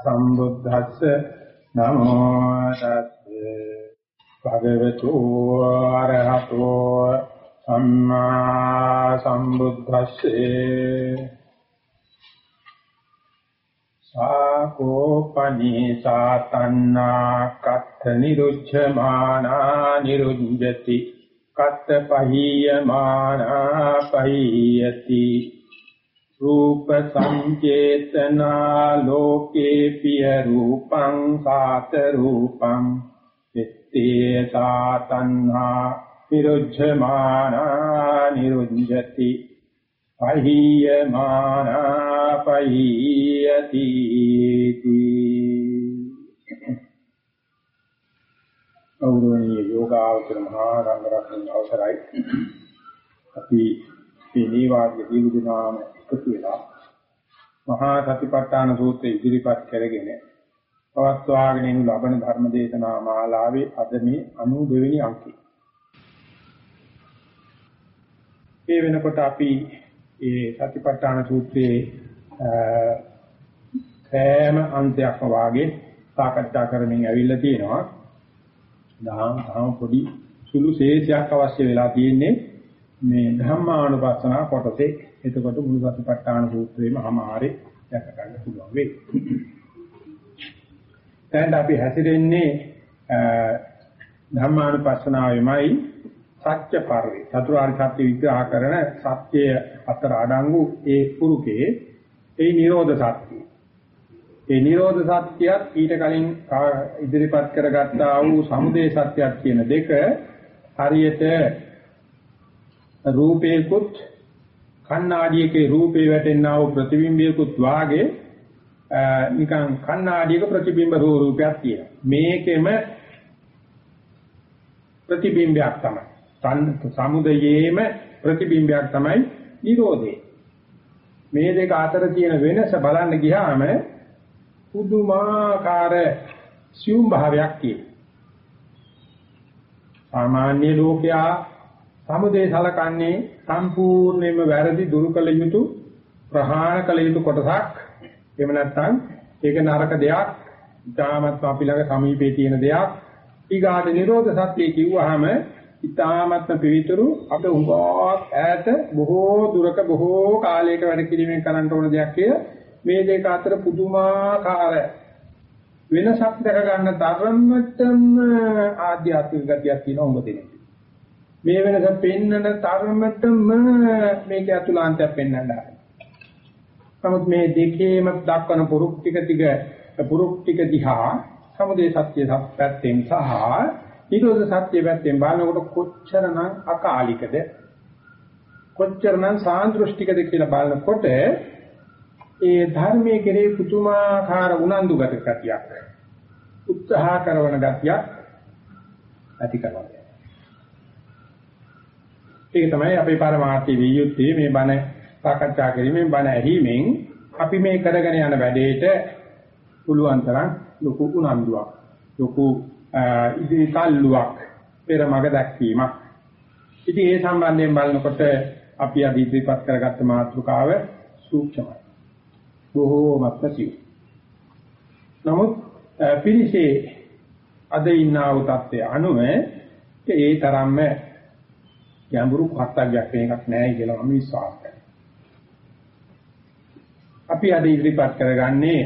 සම්බුද්දස්ස නමෝ තස්සේ. භගවතු ආරහතෝ සම්මා සම්බුද්දස්සේ. සාකෝපනී සාතන්නා කත්ත නිරුච්ඡමානා නිරුඤ්ජති කත්ත පහියමානා පහියති. රූප සංචේතනා ලෝකේ පිය රූපං සාත රූපං විත්තේ සාතන්හා නිරුද්ධමානා නිරුද්ධති පහියමානා පහියති ගෞරවනීය යෝගාවචර මහා රංගරත්න අවසරයි. අපි මේ නීවාර්ය දීර්ඝ දිනාම එකතු වෙලා මහා සතිපට්ඨාන සූත්‍රය ඉදිරිපත් කරගෙන පවත්වාගෙන යනු ලබන ධර්ම දේශනා මාලාවේ අද මේ 92 වෙනි අංකය. ඒ වෙනකොට අපි මේ සතිපට්ඨාන සූත්‍රයේ සෑම අන්තයක්ම වාගේ සාකච්ඡා කරමින් ඇවිල්ලා තියෙනවා. දාම් තාම පොඩි සුළු ශේෂයක් අවශ්‍ය වෙලා තියෙන්නේ මේ ධම්මානුපස්සනා කොටසේ එතකොට මුළු සතිපට්ඨාන සූත්‍රයේම අමාරේ දැක ගන්න පුළුවන් වෙයි. දැන් අපි හැසිරෙන්නේ ධම්මානුපස්සනාවෙමයි සත්‍ය පරිවි. චතුරාර්ය සත්‍ය විග්‍රහ කරන සත්‍ය අතර අඩංගු ඒ පුරුකේ ඒ නිරෝධ සත්‍ය. ඒ නිරෝධ සත්‍යයත් ඊට කලින් ඉදිරිපත් කරගත්තා වූ සමුදය සත්‍යයක් කියන දෙක හරියට රූපේකුත් කණ්ණාඩියකේ රූපේ වැටෙනා වූ ප්‍රතිබිම්බයකුත් වාගේ නිකන් කණ්ණාඩියක ප්‍රතිබිම්බ රූපයක් තියෙනවා. මේකෙම ප්‍රතිබිම්බයක් තමයි. සමුදයේම ප්‍රතිබිම්බයක් තමයි නිරෝධේ. මේ දෙක අතර තියෙන වෙනස බලන්න ගියාම පුදුමාකාර සියුම් භාවයක් තියෙනවා. සාමාන්‍ය ලෝකයා සමුදේ සලකන්නේ සම්පූර්ණයෙන්ම වැරදි දුරු කළ යුතු ප්‍රහාණ කළ යුතු කොටසක්. එහෙම නැත්නම් ඒක නරක දෙයක්. ඊටාමත් අපි ළඟ සමීපේ තියෙන දෙයක්. ඊගාට නිරෝධ සත්‍ය කිව්වහම ඊටාමත්ම පිවිතුරු අප උගාවක් ඈත බොහෝ දුරක බොහෝ කාලයක වැඩ කිරීමෙන් කරන්න ඕන දෙයක් කිය. මේ දෙක අතර පුදුමාකාර වෙනසක් දැක ගන්න තරමටම ආධ්‍යාත්මික ගතියක් තියෙනවා උඹ දෙන්නේ. මේ වෙනස පෙන්වන තරමටම මේක අතුලාන්තයක් පෙන්වන්න නමුත් මේ දෙකේම දක්වන පුරුක් ටික ටික පුරුක් ටික දිහා සමුදේ සත්‍ය පැත්තෙන් සහ නිරෝධ සත්‍ය පැත්තෙන් බලනකොට කොච්චරනම් අකාලිකද? කොච්චරනම් සාන්දෘෂ්ටිකද කියලා බලනකොට ඒ ධර්මයේ කෙරේ පුතුමාකාර උනන්දු ගතියක් උත්සාහ කරන ගතියක් ඇති කරනවා. ඒක තමයි අපේ පරමාර්ථය විය යුත්තේ මේ බණ සාකච්ඡා කිරීමෙන් බණ ඇහිීමෙන් අපි මේ කරගෙන යන වැඩේට පුළුවන් තරම් ලොකු උනන්දුවක් ලොකු ඉදිරි තල්ලුවක් පෙර මඟ දැක්වීමක්. ඉතින් ඒ සම්බන්ධයෙන් බලනකොට අපි අද ඉදිරිපත් කරගත්ත මාතෘකාව සූක්ෂමයි. බොහෝමත්ම සිව්. නමුත් පිරිසේ අද ඉන්නා වූ தත්ත්වය අනුව ඒ තරම්ම ගැඹුරු කර්තව්‍යයක් වෙන එකක් නැහැ කියලා මම විශ්වාස කරනවා. අපි අද ඉදිරිපත් කරගන්නේ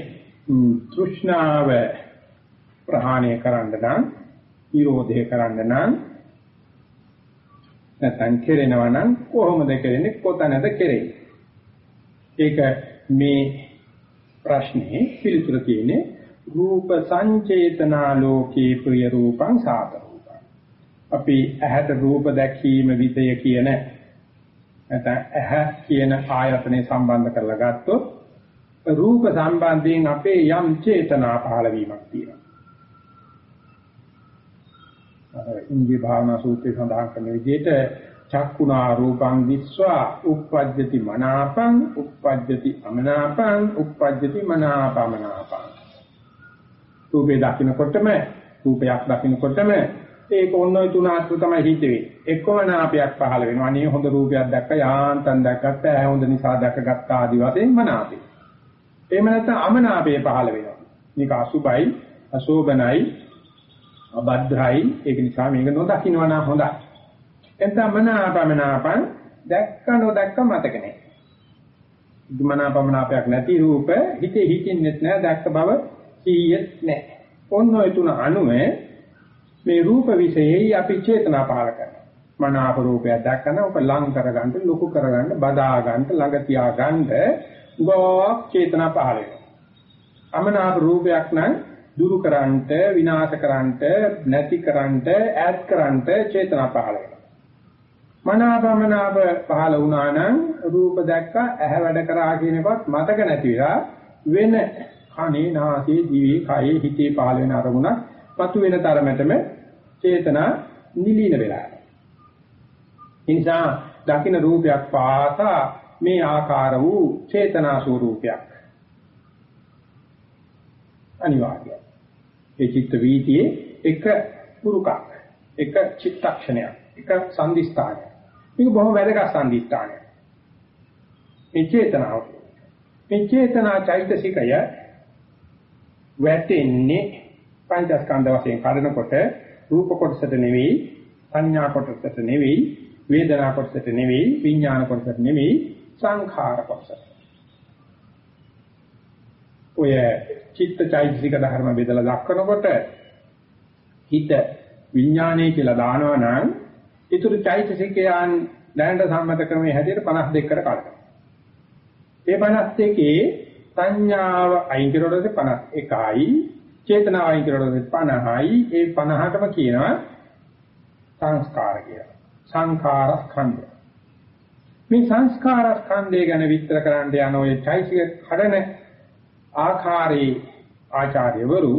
තෘෂ්ණාව ප්‍රහාණය කරන්න නම්, නිරෝධය කරන්න නම් නැත්නම් කෙරෙනවා නම් කොහොමද කෙරෙන්නේ කොතැනද කෙරෙන්නේ? ඒක මේ ප්‍රශ්නේ පිළිතුර තියෙන්නේ රූප සංචේතනා ලෝකේ ප්‍රිය රූපං සාතර අපි ඇහැට රූප දැකීම විදය කියන නැත්නම් ඇහැ කියන ආයතනේ සම්බන්ධ කරලා ගත්තොත් රූප සම්බන්ධයෙන් අපේ යම් චේතනා පහළ වීමක් තියෙනවා. ඉන්දිය භාවනා සූත්‍රයේ සඳහන් කරන විදිහට චක්කුණා රූපං විස්වා uppajjati මනාපං uppajjati අමනාපං uppajjati මනාපමනාපං රූපේ දකින්නකොටම රූපයක් දකින්නකොටම ඒක ඔන්න ඔය තුන අත්තු තමයි හිත වෙන්නේ. එක්කම නාපයක් පහළ වෙනවා. අනේ හොඳ රූපයක් දැක්ක යාන්තම් දැක්කට ඇහැ හොඳ නිසා දැකගත්ත ආදි වශයෙන් මනාපේ. එහෙම නැත්නම් අමනාපේ පහළ වෙනවා. මේක අසුබයි, අශෝභනයි, අබද්දයි. ඒක නිසා මේක නොදකින්නවා නම් හොඳයි. එතන මනාපමනාපං දැක්ක නොදැක්ක මතක නැහැ. මනාපමනාපයක් නැති රූප හිතේ හිතින්නෙත් නැහැ දැක්ක බව කීයෙත් නැහැ. ඔන්න ඔය තුන අනුව මේ රූප විශේෂයි අපි චේතනා පහල කරනවා. මනාප රූපයක් දැක්කම ඔක ලං කරගන්න, ලොකු කරගන්න, බදා ගන්න, ළඟ තියා ගන්න ගෝක් චේතනා පහල වෙනවා. අමනාප රූපයක් නම් දුරු කරන්ට, විනාශ කරන්ට, නැති කරන්ට, ඈත් කරන්ට චේතනා පහල වෙනවා. මනාපමනාප පහල වුණා නම් රූප දැක්ක ඇහැ වැඩ කරා කියන එකත් මතක නැති වෙලා වෙන කනේ නාසයේ දිවේ කයේ හිතේ පහල වෙන අරමුණක් පතු වෙන තරමටම චේතනා නිලීන වෙලා. ඒ නිසා දකින්න රූපයක් පාසා මේ ආකාර වූ චේතනා ස්වરૂපයක් අනිවාර්යයි. ඒ චිත්ත වීතියේ එක පුරුකක් එක චිත්තක්ෂණයක් එක සංදිස්ථානයක් මේක බොහොම වැදගත් සංදිස්ථානයක් මේ චේතනාව. මේ චේතනා චෛතසිකය වැටෙන්නේ පංචස්කන්ධ වශයෙන් කඩනකොට රූප කොටසට නෙවෙයි සංඥා කොටසට නෙවෙයි වේදනා කොටසට නෙවෙයි විඥාන කොටසට නෙවෙයි සංඛාර කොටසට ඔය චිත්තචෛතසික ධර්ම බෙදලා දක්වනකොට හිත විඥානය කියලා දානවා නම් ඊටු චෛතසිකයන් දැනට සම්මත ක්‍රමයේ හැටියට 52කට කඩනවා. ඒ 52 සංඥාව අයින් කරනකොට 51යි චේතනාව අයින් කරනකොට 50යි ඒ 50ටම කියනවා සංස්කාර කියලා. සංඛාර ස්කන්ධය. මේ සංස්කාර ස්කන්ධය ගැන විස්තර කරන්න යන ඔය චෛතසික කඩන ආකාරයේ ආචාර්යවරු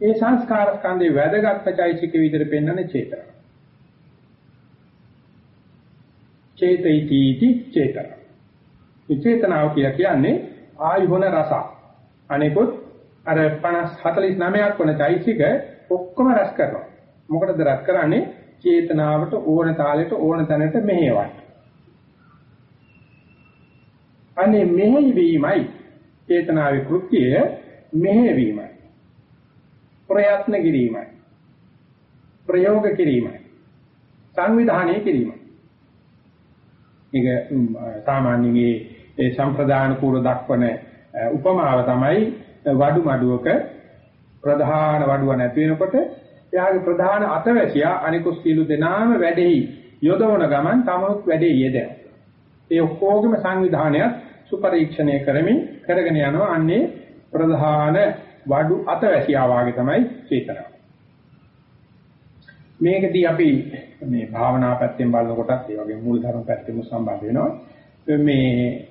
ඒ සංස්කාර ස්කන්ධේ වැදගත් චෛතසික විදිහට පෙන්වන චේතනාව. චේතයිති චේතන. මේ චේතනාව කියලා කියන්නේ ආයුහන රස. අනිකුත් අර 50 49ක් වන චෛසික ඔක්කොම රස කරනවා. මොකටද රස කරන්නේ? චේතනාවට ඕන තාලෙට ඕන තැනට මෙහෙවයි. අනේ මෙහෙවීමයි චේතනාවේ කෘත්‍යය මෙහෙවීමයි. ප්‍රයත්න කිරීමයි. ප්‍රයෝග කිරීමයි. සංවිධානය කිරීමයි. මේක සාමාන්‍යයෙන් ඒ සම්ප්‍රදාන කූල දක්වන උපමාව තමයි වඩු මඩුවක ප්‍රධාන වඩුව නැති වෙනකොට එයාගේ ප්‍රධාන අතවැසියා අනිකුත් සියලු දෙනාම වැඩෙහි යොදවන ගමන් තමනුත් වැඩේ යෙදෙන. ඒ ඔක්කොගේම සංවිධානයත් සුපරීක්ෂණය කරමින් කරගෙන යනවා අන්නේ ප්‍රධාන වඩු අතවැසියා වාගේ තමයි චේතනාව. මේකදී අපි මේ භාවනා පැත්තෙන් බලනකොටත් ඒ වගේ මූල ධර්ම පැත්තෙම සම්බන්ධ වෙනවා. මේ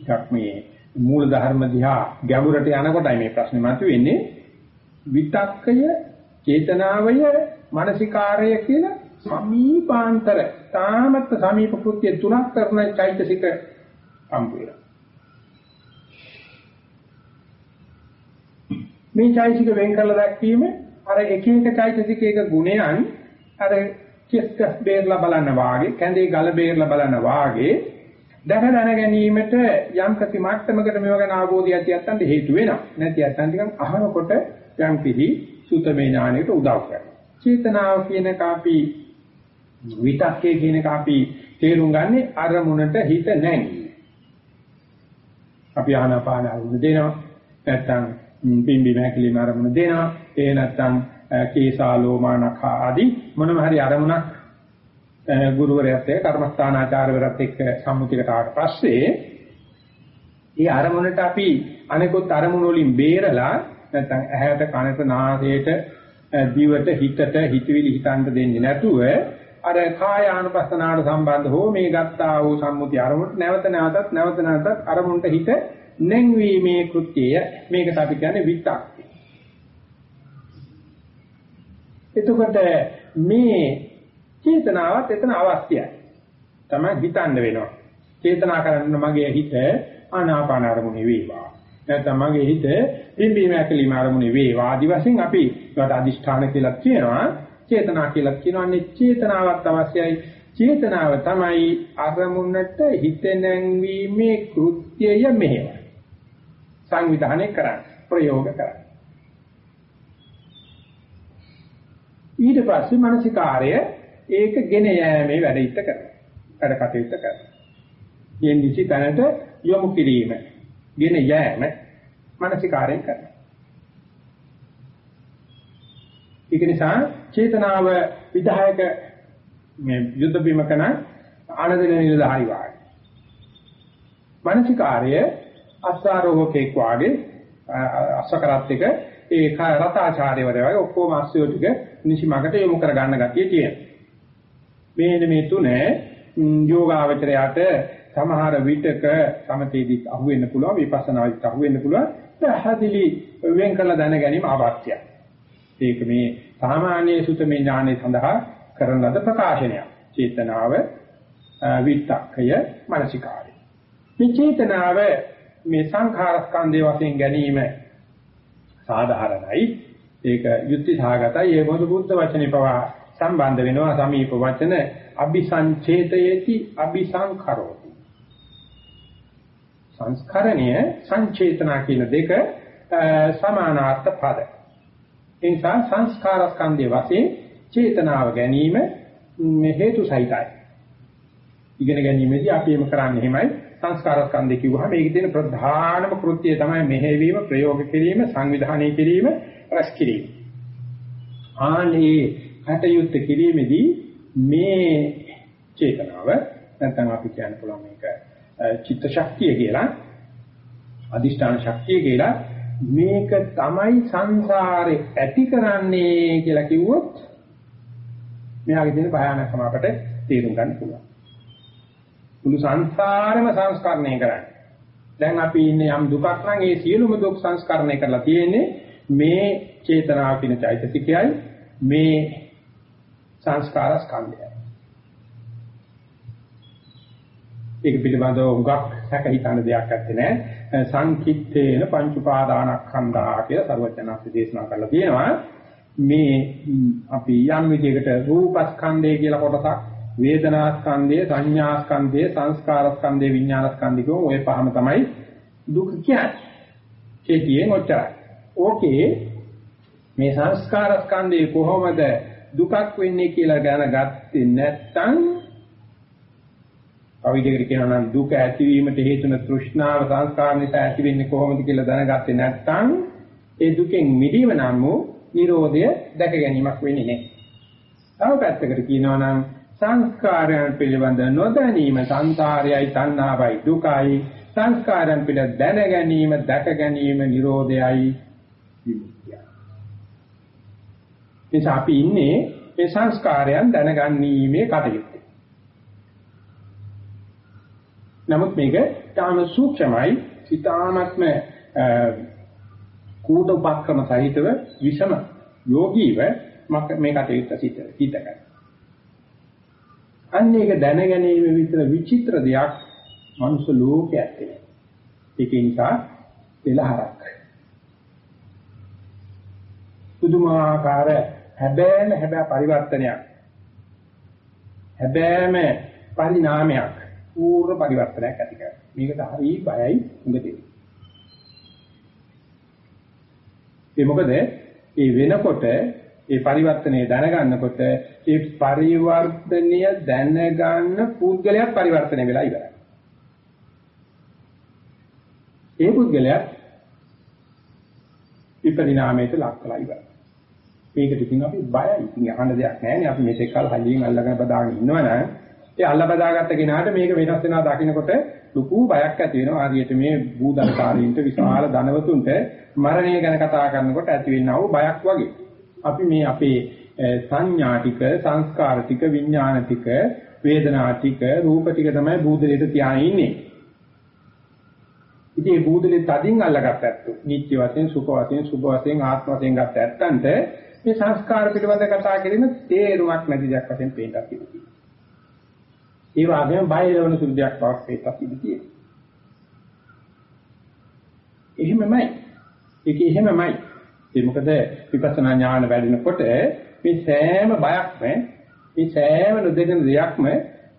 ටිකක් මේ මූල ධර්ම දිහා ගැඹුරට යනකොටයි මේ ප්‍රශ්නේ මතුවෙන්නේ. විතක්කය චේතනාවය මානසිකාරය කියලා සමීපාන්තර තාමත් සමීප කෘත්‍ය තුනක් කරන චෛතසික සම්පූර්ණ මේ චෛතසික වෙන් කරලා දැක්වීම අර එක එක චෛතසිකයක ගුණයන් අර කිස්ක බේරලා බලන්න වාගේ කැඳේ ගල බේරලා බලන්න වාගේ දැක දැන ගැනීමට යම් ප්‍රති මට්ටමකට මේව ගැන අවබෝධය ඇතිවත්තන්ට හේතු වෙනවා. නැති ඇත්තන් ටිකක් අහනකොට යම් කිසි සුතමේ ඥානයට උදව් කරනවා. චේතනාව කියන කාපි විතක්කේ කියන කාපි තේරුම් ගන්නේ අරමුණට හිත නැංගී. අපි ආනාපාන අරමුණ දෙනවා. නැත්තම් පිම්බි මහැකිලිම අරමුණ දෙනවා. ඒ නැත්තම් කේසාලෝමානඛ ආදී මොනම හරි අරමුණක් ගුරුවරයාත් එක්ක කර්මස්ථානාචාර්යවරයාත් එක්ක සම්මුතිකට ආවට පස්සේ ඒ අරමුණට අපි අනෙකුත් අරමුණු වලින් බේරලා නැත්නම් ඇහැට කනට නාසයට දිවට හිතට හිතවිලි හිතන්න දෙන්නේ නැතුව අර කාය ආනුපස්සනාවට සම්බන්ධ හෝ මේ ගත්තා වූ සම්මුති අරමුණට නැවත නැවතත් නැවත නැවතත් අරමුණට හිත නැංවීමේ කෘත්‍යය මේකට අපි කියන්නේ විතක්. එතකොට මේ චේතනාවත් එතන අවශ්‍යයි. තමයි හිතන්න වෙනවා. චේතනා කරන්න මගේ හිත ආනාපාන අරමුණේ වේවා. නැත්නම් මගේ හිත පිම්බීම ඇකලීම අරමුණේ වේවා. ආදි වශයෙන් අපි ඒකට අදිෂ්ඨාන කියලා කියනවා. චේතනා කියලා කියනවා. අනේ චේතනාවක් අවශ්‍යයි. චේතනාව තමයි අරමුණට හිත නැංවීමේ කෘත්‍යය මෙහෙම. සංවිධානය කරන්නේ. ප්‍රයෝග කරන්නේ. ඊට පස්සේ මානසිකාර්ය ඒක ගෙන යෑමේ වැඩ ඉත්ත කරනවා. වැඩ කටයුත්ත කරනවා. යෙන් නිසි තැනට යොමු කිරීම, ගෙන යෑම මානසිකාර්යෙන් කරනවා. ඒක නිසා චේතනාව විධායක මේ යුද්ධ බිමකන ආනන්ද නිලධාරි වාගේ. මානසිකාර්ය අස්සාරෝහකෙක් වාගේ අස්සකරත් එක ඒ රතාචාර්යවරු වගේ ඔක්කොම අස්සයෝ ටික නිසිමකට යොමු කර ගන්න ගැතිය තියෙනවා. මේන මේ තුන යෝගාවචරයට සමහර විටක සමතේදීත් අහුවෙන්න පුළුවන් විපස්සනාදීත් අහුවෙන්න පුළුවන් පැහැදිලි වෙන් කළ දැන ගැනීම අවශ්‍යයි. ඒක මේ සාමාන්‍ය සුතමේ ඥානය සඳහා කරන ලද ප්‍රකාශනයක්. චේතනාව විත්තක්කය මානසිකාරය. මේ චේතනාව මේ සංඛාර ස්කන්ධය වශයෙන් ගැනීම සාධාරණයි. ඒක යුක්ති සහගතයි. ඒ මොකද බුද්ධ වචනේ පවා සම්බන්ධ වෙනවා සමීප වචන අபிසංචේතයේති අபிසංකරෝති. සංස්කරණය සංචේතනා කියන දෙක සමානාර්ථ පද. ඒ නිසා සංස්කාර ස්කන්ධයේ වශයෙන් චේතනාව ගැනීම මේ හේතු සහිතයි. ඉගෙන ගැනීමේදී අපි එම කරන්නේ එහෙමයි සංස්කාර ස්කන්ධය කිව්වහම මේකේ තියෙන ප්‍රධානම කෘත්‍යය තමයි මෙහෙවීම ප්‍රයෝග කිරීම සංවිධානය කිරීම රැස් කිරීම. ආනේ කටයුත්ත කිරීමේදී මේ චේතනාව නැත්නම් අපි කියන්න පුළුවන් මේක චිත්ත ශක්තිය කියලා අදිෂ්ඨාන ශක්තිය කියලා මේක තමයි සංසාරේ ඇති කරන්නේ කියලා කිව්වොත් මෙයාගේ තියෙන භයානකම අපට තේරුම් ගන්න පුළුවන්. මුළු සංසාරෙම සංස්කරණය කරන්නේ. දැන් අපි ඉන්නේ යම් දුකක් නම් ඒ සියලුම දුක් සංස්කරණය කරලා තියෙන්නේ මේ චේතනාව කියන චෛතසිකයයි මේ සංස්කාර ස්කන්ධයයි. ඒක පිළිබඳව උගක් සැක හිතන දෙයක් නැත්තේ නෑ. සංකිට්ඨේන පංච උපාදානස්කන්ධා කියලා සර්වඥාන්සේ දේශනා කරලා තියෙනවා. මේ අපි යම් විදිහකට රූපස්කන්ධය කියලා කොටසක් වේදනාස්කන්ධය සංඥාස්කන්ධය සංස්කාරස්කන්ධය විඥානස්කන්ධය කියෝ ඔය පහම තමයි දුක කියන්නේ. කෙටියෙන් ඔච්චරයි. ඕකේ මේ සංස්කාරස්කන්ධය කොහොමද දුකක් වෙන්නේ කියලා දැනගත්තේ නැත්නම් අවිදයකට කියනවා නම් දුක ඇතිවීමට හේතු වෙන තෘෂ්ණාව සංස්කාර නිසා ඇති වෙන්නේ කොහොමද කියලා දැනගත්තේ නැත්නම් ඒ දුකෙන් මිදීම නම් වූ Nirodha දැක ගැනීමක් වෙන්නේ නැහැ. තව පැත්තකට කියනවා නම් සංස්කාරයන් පිළිබඳ නොදැනීම සංසාරයයි තණ්හාවයි දුකයි සංස්කාරයන් පිළිබඳ දැන ගැනීම දැක ගැනීම Nirodhayයි විමුක්තියයි. නිසා අපි ඉන්නේ මේ සංස්කාරයන් දැනගන්නීමේ කටයුත්ත. නමුත් මේක තාම සූක්ෂමයි, ඊටාත්ම කූට උපක්‍රම සහිතව විෂම යෝගීව මේ කටයුත්ත සිට හිතකයි. අන්න ඒක දැනගැනීම විතර විචිත්‍ර දෙයක් මනුස්ස ලෝකයේ ඇත්තේ. ඒක නිසා පෙළහරක්. පුදුමාකාර හැබෑම හැබෑ පරිවර්තනයක්. හැබෑම පරිණාමයක්. පූර්ණ පරිවර්තනයක් ඇති කරනවා. මේකට හරි බයයි උඟදී. ඒ මොකද ඒ වෙනකොට ඒ පරිවර්තනය දැනගන්නකොට ඒ පරිවර්තනය දැනගන්න පුද්ගලයා පරිවර්තනය වෙලා ඉවරයි. ඒ පුද්ගලයා විපරිණාමයට ලක් වෙලා ඉවරයි. මේකට ඉතින් අපි බයයි. ඉතින් අහන්න දෙයක් නැහැ නේ. අපි මේක කල් හයියෙන් අල්ලගෙන බදාගෙන ඉන්නවනම් ඒ අල්ල බදාගත්ත කෙනාට මේක වෙනස් වෙනවා දකින්නකොට ලুকু බයක් ඇති වෙනවා. හරියට මේ භූදල්කාරීන්ට විශාල ධනවතුන්ට මරණය ගැන කතා කරනකොට ඇති වෙනා වූ බයක් වගේ. අපි මේ අපේ සංඥා ටික, සංස්කාර ටික, විඥාන ටික, වේදනා ටික, රූප ටික තමයි භූදලයට තියාගෙන ඉන්නේ. ඉතින් මේ භූදලේ තදින් අල්ලගත්ත ඇත්තෝ නිත්‍ය වශයෙන්, සුඛ වශයෙන්, සුභ වශයෙන්, ආත්ම වශයෙන් ගත්ත ඇත්තන්ට මේ සංස්කාර පිළිබඳ කතා කිරීම තේරුමක් නැති දෙයක් වශයෙන් පේන්නත් ඉතියි. ඒ වගේම බය ලැබෙන සුළු දෙයක් බවක් පේන්නත් ඉතියි. එහෙමමයි. ඒක එහෙමමයි. ඒ මොකද විපස්සනා ඥාන වැඩෙනකොට මේ සෑම බයක්ම මේ සෑම නොදෙන දෙයක්ම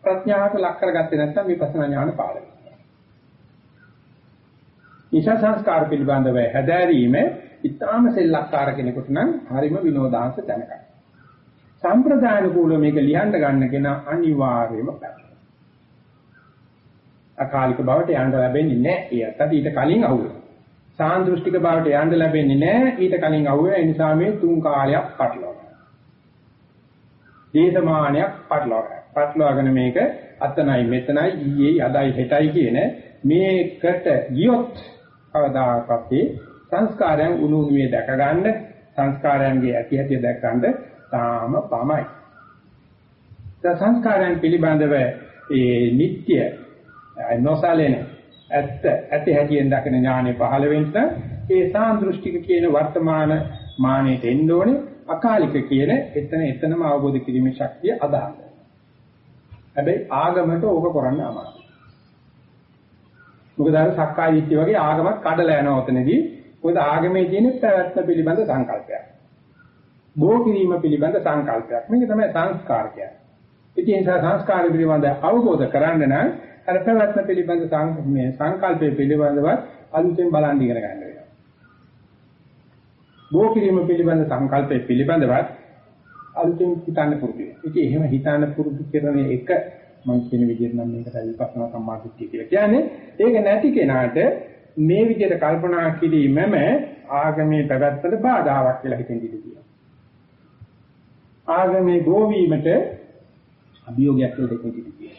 ප්‍රඥාවට ලක් කරගත්තේ නැත්නම් විපස්සනා ඥාන පාඩම. නිසා සංස්කාර පිළිබඳව හැදෑරීම ඉතාම සෙල්ලක්කාර කෙනෙකුට නම් හරිම විනෝදාංශ දැනගන්න. සම්ප්‍රදාන කූල මේක ලියන්න ගන්න කෙනා අනිවාර්යයෙන්ම පැහැදිලි. අකාලික බවට යන්න ලැබෙන්නේ නැහැ. ඒත් ඊට කලින් අහුවෙනවා. සාන්දෘෂ්ටික බවට යන්න ලැබෙන්නේ නැහැ. ඊට කලින් අහුවෙන ඒ නිසා මේ තුන් කාලයක් පටලවා දේශමානයක් පටලවා පටලවාගෙන මේක අතනයි මෙතනයි ඊයේ අදයි හෙටයි කියන මේකට ගියොත් කවදාකවත් සංස්කාරයන් උණු උණුවේ දැක ගන්න සංස්කාරයන්ගේ ඇති ඇති දැක ගන්න තාම පමයි. සංස්කාරයන් පිළිබඳව ඒ නිට්ටය නොසලෙන ඇත්ත ඇති හැටියෙන් දකින ඥානෙ පහළ වෙන්න ඒ සාන්දෘෂ්ටික කියන වර්තමාන මානෙට එන්න ඕනේ අකාලික කියන එතන එතනම අවබෝධ කිරීමේ ශක්තිය අදාළ. හැබැයි ආගමට ඕක කරන්න අමාරුයි. මොකද අර සක්කාය දිට්ඨිය වගේ ආගමක් කඩලා යනවා උතනදී. මොකද ආගමේ තියෙන පැවැත්ම පිළිබඳ සංකල්පයක්. බෝ කිරීම පිළිබඳ සංකල්පයක්. මේක තමයි සංස්කාර කියන්නේ. ඉතින් ඒ නිසා සංස්කාර පිළිබඳ අවබෝධ කරගන්න නම් අර පැවැත්ම පිළිබඳ මේ සංකල්පය පිළිබඳව අලුතෙන් බලන් ඉගෙන ගන්න වෙනවා. බෝ කිරීම පිළිබඳ සංකල්පය පිළිබඳවත් අලුතෙන් හිතන්න පුරුදු වෙනවා. ඉතින් එහෙම හිතන්න පුරුදු කරන එක මම කියන විදිහට නම් මේකට විපස්සනා සම්මාදිට්ඨිය කියලා කියන්නේ. ඒක නැති කෙනාට මේ විදිහට කල්පනා කිරීමම ආගමේ පැවැත්මට බාධාවක් කියලා හිතෙන් ඉඳී ආගමේ ගෝවීමට අභියෝගයක් කියලා දෙකක් තිබෙනවා.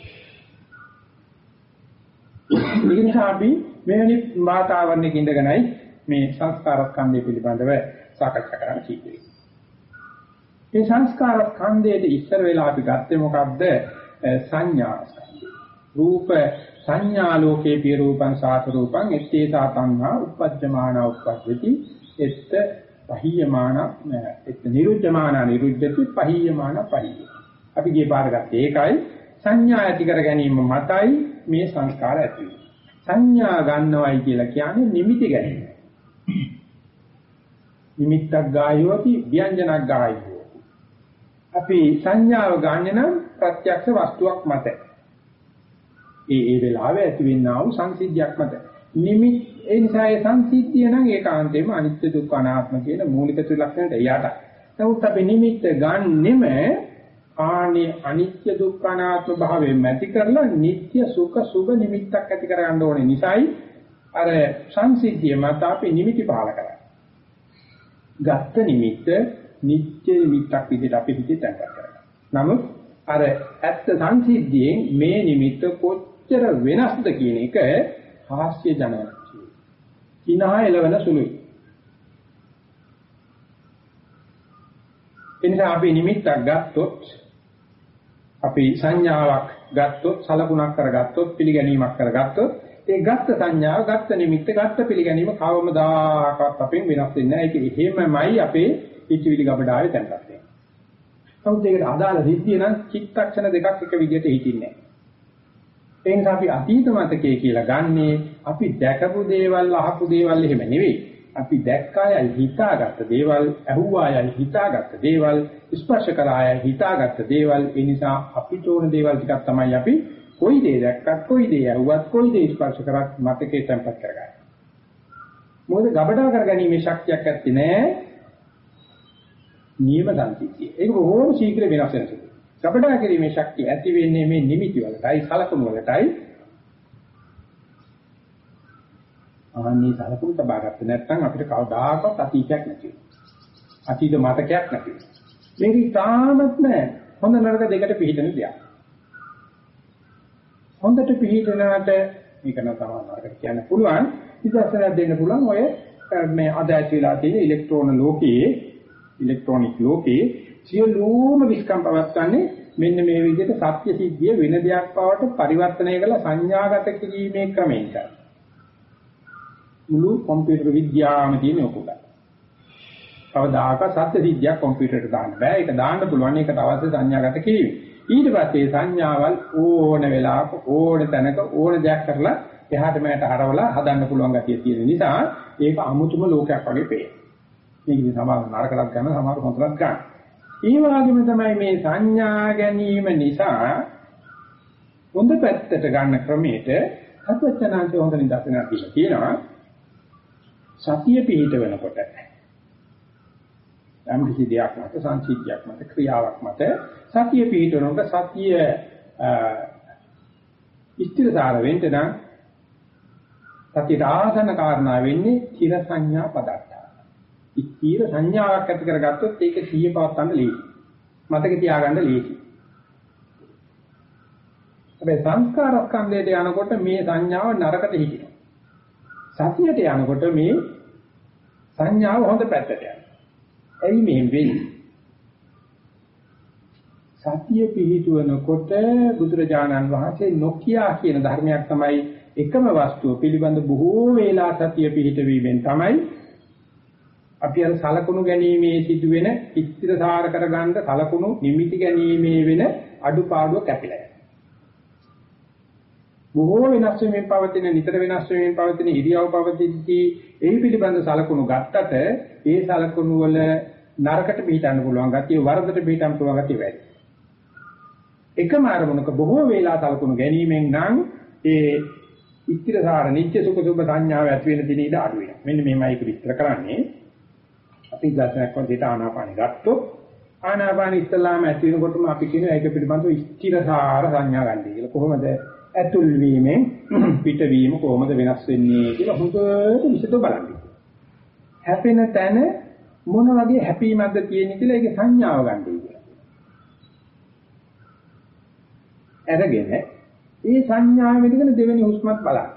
ඒ නිසා අපි මෙවැනි වාතාවරණයක ඉඳගෙනයි මේ සංස්කාර ස්කන්ධය පිළිබඳව සාකච්ඡා කරන්න කීවේ. මේ සංස්කාර ස්කන්ධයේ ඉස්සර වෙලා අපි ගත්තේ මොකද්ද? සංඥා ස්කන්ධය. රූප සංඥා ලෝකේ පිය රූපං සාත රූපං එත්තේ සාතංහා uppajjamana uppajjati එත්ත පහියමාන එත් නිරුද්ධමාන නිරුද්ධති පහියමාන පහිය. අපි ගියේ පාර ගත්තේ ඒකයි සංඥා ඇති කර ගැනීම මතයි මේ සංස්කාර ඇති සංඥා ගන්නවයි කියලා කියන්නේ නිමිති ගැනීම. නිමිත්තක් ගායෝති ව්‍යංජනක් ගායෝති. අපි සංඥාව ගන්න නම් ප්‍රත්‍යක්ෂ වස්තුවක් මත. ඒ ඒ වෙලාවේ ඇතිවෙනා වූ සංසිද්ධියක් මත. නිමිත් ඒ නිසා ඒ සංසිද්ධිය නම් ඒකාන්තයෙන්ම අනිත්‍ය දුක්ඛ අනාත්ම කියන මූලික ත්‍රිලක්ෂණයට යට. නමුත් අපි නිමිත්ත ගන්නෙම ආනේ අනිත්‍ය දුක්ඛ අනාත්ම භාවයෙන් මැති කරලා නিত্য සුඛ සුභ නිමිත්තක් ඇති කරගන්න ඕනේ. නිසායි අර සංසිද්ධිය මත අපි නිමිති පහල කරන්නේ. ගත්ත නිමිත්ත නිත්‍ය නිමිත්තක් විදිහට අපි හිතේ තැන්පත් කරගන්නවා. නමුත් අර ඇත්ත සංසිද්ධියෙන් මේ නිමිත්ත කොච්චර වෙනස්ද කියන එක හාස්‍ය ජනක. කිනා එලවන සුළුයි. එනිසා අපි නිමිත්තක් ගත්තොත් අපි සංඥාවක් ගත්තොත් සලකුණක් කරගත්තොත් පිළිගැනීමක් කරගත්තොත් ඒ ගත්ත සංඥාව ගත්ත නිමිත්ත ගත්ත පිළිගැනීම කවමදාකවත් අපෙන් වෙනස් වෙන්නේ නැහැ. ඒක එහෙමමයි අපේ ඉතිවිලි ගබඩාවේ තැන්පත් වෙන්නේ. නමුත් ඒකට අදාළ සිද්ධිය නම් චිත්තක්ෂණ දෙකක් එක විදිහට හිතින්නේ නැහැ. ඒ නිසා අපි අතීත මතකයේ කියලා ගන්නේ අපි දැකපු දේවල් අහපු දේවල් එහෙම නෙවෙයි. අපි දැක්කායයි හිතාගත්ත දේවල්, ඇහුවායයි හිතාගත්ත දේවල්, ස්පර්ශ කරායයි හිතාගත්ත දේවල්. ඒ නිසා අපිට ඕන දේවල් ටිකක් තමයි අපි කොයි දේ දැක්කත්, කොයි දේ ඇහුවත්, කොයි දේ ස්පර්ශ කරත් මතකේ තැම්පත් කරගන්නේ. මොකද ගබඩා කරගැනීමේ ශක්තියක් ඇත්තේ නැහැ. නියම දන්තිතිය. ඒක බොහෝම ශීඝ්‍ර වෙනස් වෙනවා. ගබඩා කිරීමේ ශක්තිය ඇති වෙන්නේ මේ නිමිති වලටයි සලකුණු වලටයි. ආන්නේ සලකුණු තබාගත්ත නැත්නම් අපිට කවදාකවත් අතීතයක් නැති වෙනවා. අතීත මතකයක් නැති වෙනවා. මේක ඉතාමත් නෑ හොඳ නරක දෙකට පිළිදෙන දෙයක්. හොඳට පිළිදෙනාට මේක නම් තමයි නරකට කියන්න පුළුවන්. ඉතින් දෙන්න පුළුවන් ඔය මේ අද ඇතිලා තියෙන ඉලෙක්ට්‍රෝන ලෝකයේ ඉලෙක්ට්‍රොනික ලෝකයේ සියලුම විස්කම් පවත්වන්නේ මෙන්න මේ විදිහට සත්‍ය සිද්ධිය වෙන දෙයක් බවට පරිවර්තනය කරලා සංඥාගත කිරීමේ ක්‍රමයකට මුළු කම්පියුටර් විද්‍යාවම තියෙන ඔකුල. කවදාක සත්‍ය සිද්ධියක් කම්පියුටරට දාන්න බෑ. ඒක දාන්න පුළුවන් ඒකට අවශ්‍ය සංඥාගත කිරීම. ඊට පස්සේ සංඥාවල් ඕන වෙලාවක ඕන තැනක ඕන දෙයක් කරලා එහාට මෙහාට හරවලා හදන්න පුළුවන් ගතිය තියෙන නිසා ඒක අමුතුම ලෝකයක් වගේ පේනවා. මේක ඉතින් සමහර නරකලක් ගන්න සමහර හොඳලක් ගන්න. ඒ වගේම තමයි මේ සංඥා ගැනීම නිසා හොඳ පැත්තට ගන්න ක්‍රමයට අත්වචනාංශ හොඳ නිදර්ශනයක් දීලා තියෙනවා. සතිය පිහිට වෙනකොට යම් කිසි දෙයක් මත සංසිද්ධියක් මත ක්‍රියාවක් මත සතිය පිහිට වෙනකොට සතිය ඉස්තිරසාර වෙන්න නම් සතියට ආසන්න කාරණා වෙන්නේ චිර සංඥා පදත්ත. ඉස්තිර සංඥාවක් ඇති කරගත්තොත් ඒක සිහිය පවත්වන්න ලේසි. මතක තියාගන්න ලේසි. හැබැයි සංස්කාර ස්කන්ධයට යනකොට මේ සංඥාව නරකට හිටිනවා. සතියට යනකොට මේ සංඥාව හොඳ පැත්තට යනවා. ඇයි මෙහෙම වෙන්නේ? සතිය පිහිටුවනකොට බුදුරජාණන් වහන්සේ නොකියා කියන ධර්මයක් තමයි එකම වස්තුව පිළිබඳ බොහෝ වේලා සතිය පිහිටවීමෙන් තමයි අපි අර සලකුණු ගැනීමේ සිදුවෙන ඉස්තිරසාර කරගන්න සලකුණු නිමිති ගැනීමේ වෙන අඩුපාඩුව කැපිලා බොහෝ වෙනස් වෙමින් පවතින නිතර වෙනස් වෙමින් පවතින ඉරියව් පවතිද්දී ඒ පිළිබඳ සලකුණු ගත්තට ඒ සලකුණු වල නරකට පිටන්න පුළුවන් ගතිය වරදට පිටන්න පුළුවන් ගතිය වැඩි. එකම අරමුණක බොහෝ වේලා සලකුණු ගැනීමෙන් නම් ඒ ඉත්‍තිරසාර නිත්‍ය සුඛ සුභ සංඥාව ඇති වෙන දින ඉඳ අඩු වෙනවා. මෙන්න මේමයි ඒක විස්තර කරන්නේ. අපි ගතනක් වගේ ආනාපානෙ ගත්තොත් ආනාපානෙ ඉස්සලාම ඇති වෙනකොටම අපි කියන ඒක පිළිබඳව ඉත්‍තිරසාර සංඥා ගන්න කියලා. කොහොමද ඇතුල් වීමෙන් පිටවීම කොහොමද වෙනස් වෙන්නේ කියලා හොඳට විසඳ බලන්න. හැපෙන තැන මොන වගේ හැපීමක්ද තියෙන්නේ කියලා ඒකේ සංඥාව ගන්නයි කියලා. අරගෙන ඒ සංඥාව මෙතන දෙවෙනි හුස්මත් බලන්න.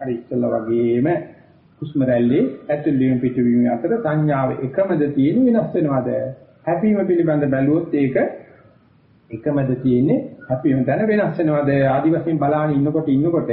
අර ඉස්සෙල්ලා වගේම හුස්ම රැල්ලේ ඇතුල් වීම පිටවීම අතර සංඥාව එකමද තියෙන වෙනස් වෙනවද? හැපීම පිළිබඳ බැලුවොත් ඒක එකමද තියෙන්නේ හැපීම දැන වෙනස් වෙනවද? ආදි වශයෙන් බලාගෙන ඉන්නකොට ඉන්නකොට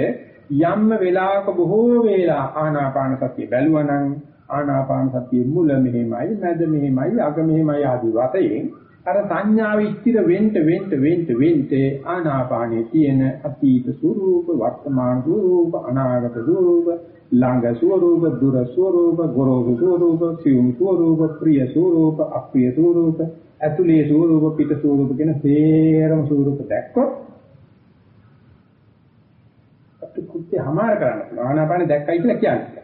යම්ම වෙලාවක බොහෝ වේලා ආනාපාන සතිය බැලුවනම් ආනාපාන සතිය මුල මෙහෙමයි මැද මෙහෙමයි අග මෙහෙමයි ආදි වශයෙන් අර සංඥාව ස්ථිර වෙන්න වෙන්න වෙන්න වෙන්න ආනාපානයේ තියෙන අතීත ස්වરૂප වර්තමාන ස්වરૂප අනාගත ස්වરૂප ළඟ ස්වરૂප දුර ස්වરૂප ගොරෝසු ස්වરૂප සියුම් ස්වરૂප ප්‍රිය ස්වરૂප අප්‍රිය ස්වરૂප ඇතුලේ ස්වરૂප පිට ස්වરૂප කියන සේරම ස්වરૂප දැක්කොත් අපි කුත්තේ හමාර කරන්න පුළුවන් ආනාපාන දැක්කයි කියලා කියන්නේ.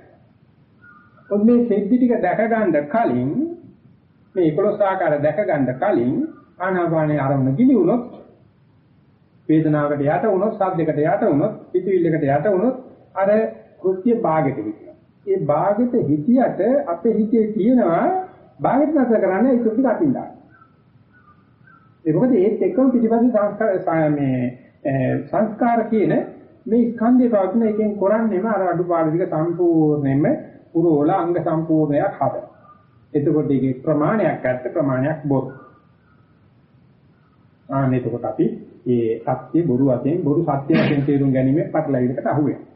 ඔබ මේ සෙද්දි ටික දැක ගන්න කලින් මේ 11 ආකාර දැක ගන්න කලින් ආනාපානයේ ආරම්භ ගිලි වුණොත් වේදනාවකට යට වුණොත් ශබ්දයකට යට වුණොත් පිටිවිල්ලකට යට වුණොත් අර කෘත්‍ය භාගෙට හිටිනවා. ඒ භාගෙට හිතියට අපේ හිතේ තියෙනවා භාගෙට නැතර කරන්නේ ඒක පිට අකින්දා. ඒ මොකද ඒත් එක්කම පිටිපස්සේ සංස්කාර මේ සංස්කාර කියන මේ ස්කන්ධය පවතින එකෙන් කරන්නේම අර අඩුපාඩු ටික සම්පූර්ණයෙන්ම පුරෝල අංග සම්පූර්ණයක් හදනවා. එතකොට ඒකේ ප්‍රමාණයක් ඇත්ත ප්‍රමාණයක් බොරු. ආන්න එතකොට අපි ඒ සත්‍ය බොරු වශයෙන් බොරු සත්‍ය වශයෙන් තේරුම් ගැනීම පටලැවිලකට අහු වෙනවා.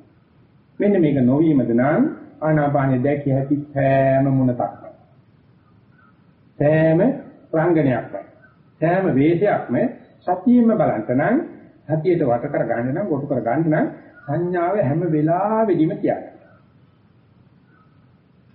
මෙන්න මේක නොවීමද නම් ආනාපානෙ දැකිය හැකි සෑම මුණතක්. සෑම රංගනයක්ම සෑම වේශයක්ම සතියෙම බලන්ත නම් සතියට වට කර ගන්න නම් කොටු කර ගන්න නම් සංඥාව හැම වෙලාවෙදිම තියාගන්න.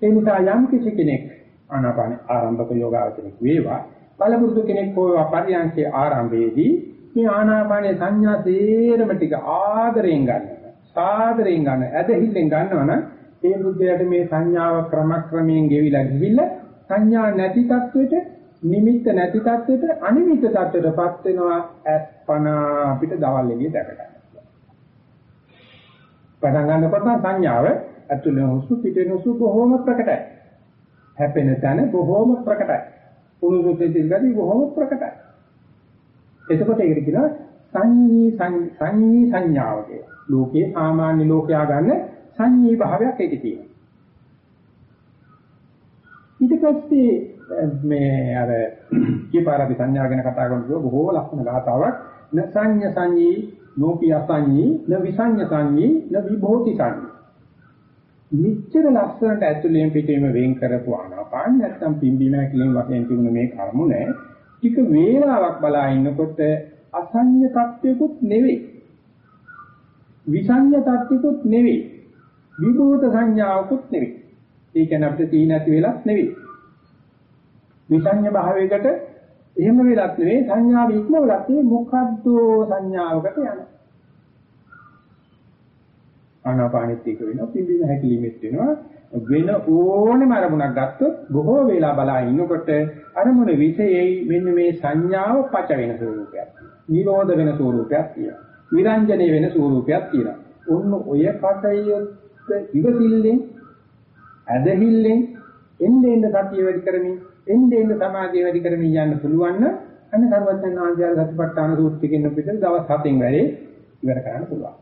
ඒ නිසා යම් කිසි කෙනෙක් ආනාපාන ආරම්භක යෝගාවචරයක් වේවා බලපුරුදු කෙනෙක් හෝ පරියන්කේ ආරම්භයේදී මේ ආනාපානයේ සංඥා තේරම ටික ආදරයෙන් ගන්නවා සාදරයෙන් ගන්න ඇදහිල්ලෙන් ගන්නවනම් ඒ බුද්ධයාට මේ සංඥාව ක්‍රමක්‍රමයෙන් ගෙවිලා ගිහිල්ලා සංඥා නැති තත්වෙට නිමිත්ත නැති තත්වෙට අනිමිත්ත තත්වෙටපත් වෙනවා අස්පන අපිට දවල් එළිය දැක ගන්න. පටන් ගන්නකොට සංඥාව ඇතුළේ හුස්ම පිටේ හුස්ම බොහොම ප්‍රකටයි. හැපෙන තැන බොහොම ප්‍රකටයි. උණුසුම් දෙතිල්ගදී බොහොම ප්‍රකටයි. එතකොට ඒකට කියනවා සංඤී සංඤී සංඥාව කියලා. ලෝකේ සාමාන්‍ය ලෝකයා ගන්න සංඤී භාවයක් ඒකේ තියෙනවා. ඊට පස්සේ මේ අර කීපාරපි සංඥා ගැන කතා කරනකොට බොහෝ ලක්ෂණ ගාතාවක් නසඤ්ඤ සංඤී නෝපි අසඤ්ඤී න විසඤ්ඤ සංඤී න විභෝති සංඤී මිච්ඡර ලස්සනට ඇතුළෙන් පිටේම වෙන් කරපු ආනාපාන නැත්තම් පිම්බීම හැකිලින් වශයෙන් තිබුණ මේ කර්මුණ ටික වේලාවක් බලා ඉන්නකොට අසඤ්ඤ තත්ත්වයකුත් නෙවෙයි. විසඤ්ඤ තත්ත්වයකුත් නෙවෙයි. විභූත සංඥාවකුත් නෙවෙයි. ඒ කියන්නේ අපිට තී නැති වෙලක් නෙවෙයි. විසඤ්ඤ භාවයකට එහෙම වෙලක් නෙවෙයි. සංඥාව ඉක්මවලක් නෙවෙයි මොකද්ද සංඥාවකට යනවා. ආනාපානෙත් එක වෙනවා පිම්බීම හැකිලිමෙත් වෙනවා වෙන ඕනෙම අරමුණක් ගත්තොත් බොහෝ වෙලා බලා ඉන්නකොට අරමුණ විශේෂයි මෙන්න මේ සංඥාව පච වෙන ස්වරූපයක්. නිරෝධ වෙන ස්වරූපයක් තියෙනවා. විරංජනේ වෙන ස්වරූපයක් තියෙනවා. ඔන්න ඔය කටයුත්ත ඉවසිල්ලෙන් ඇදහිල්ලෙන් එන්නේ එන්න සතිය වැඩි කරමින් එන්නේ එන්න සමාධිය වැඩි කරමින් යන්න පුළුවන් නම් අන්න සර්වඥාන් වහන්සේලා සතිපට්ඨාන සූත්‍රයෙන් පිටර දවස් 7න් වැඩි ඉවර කරන්න පුළුවන්.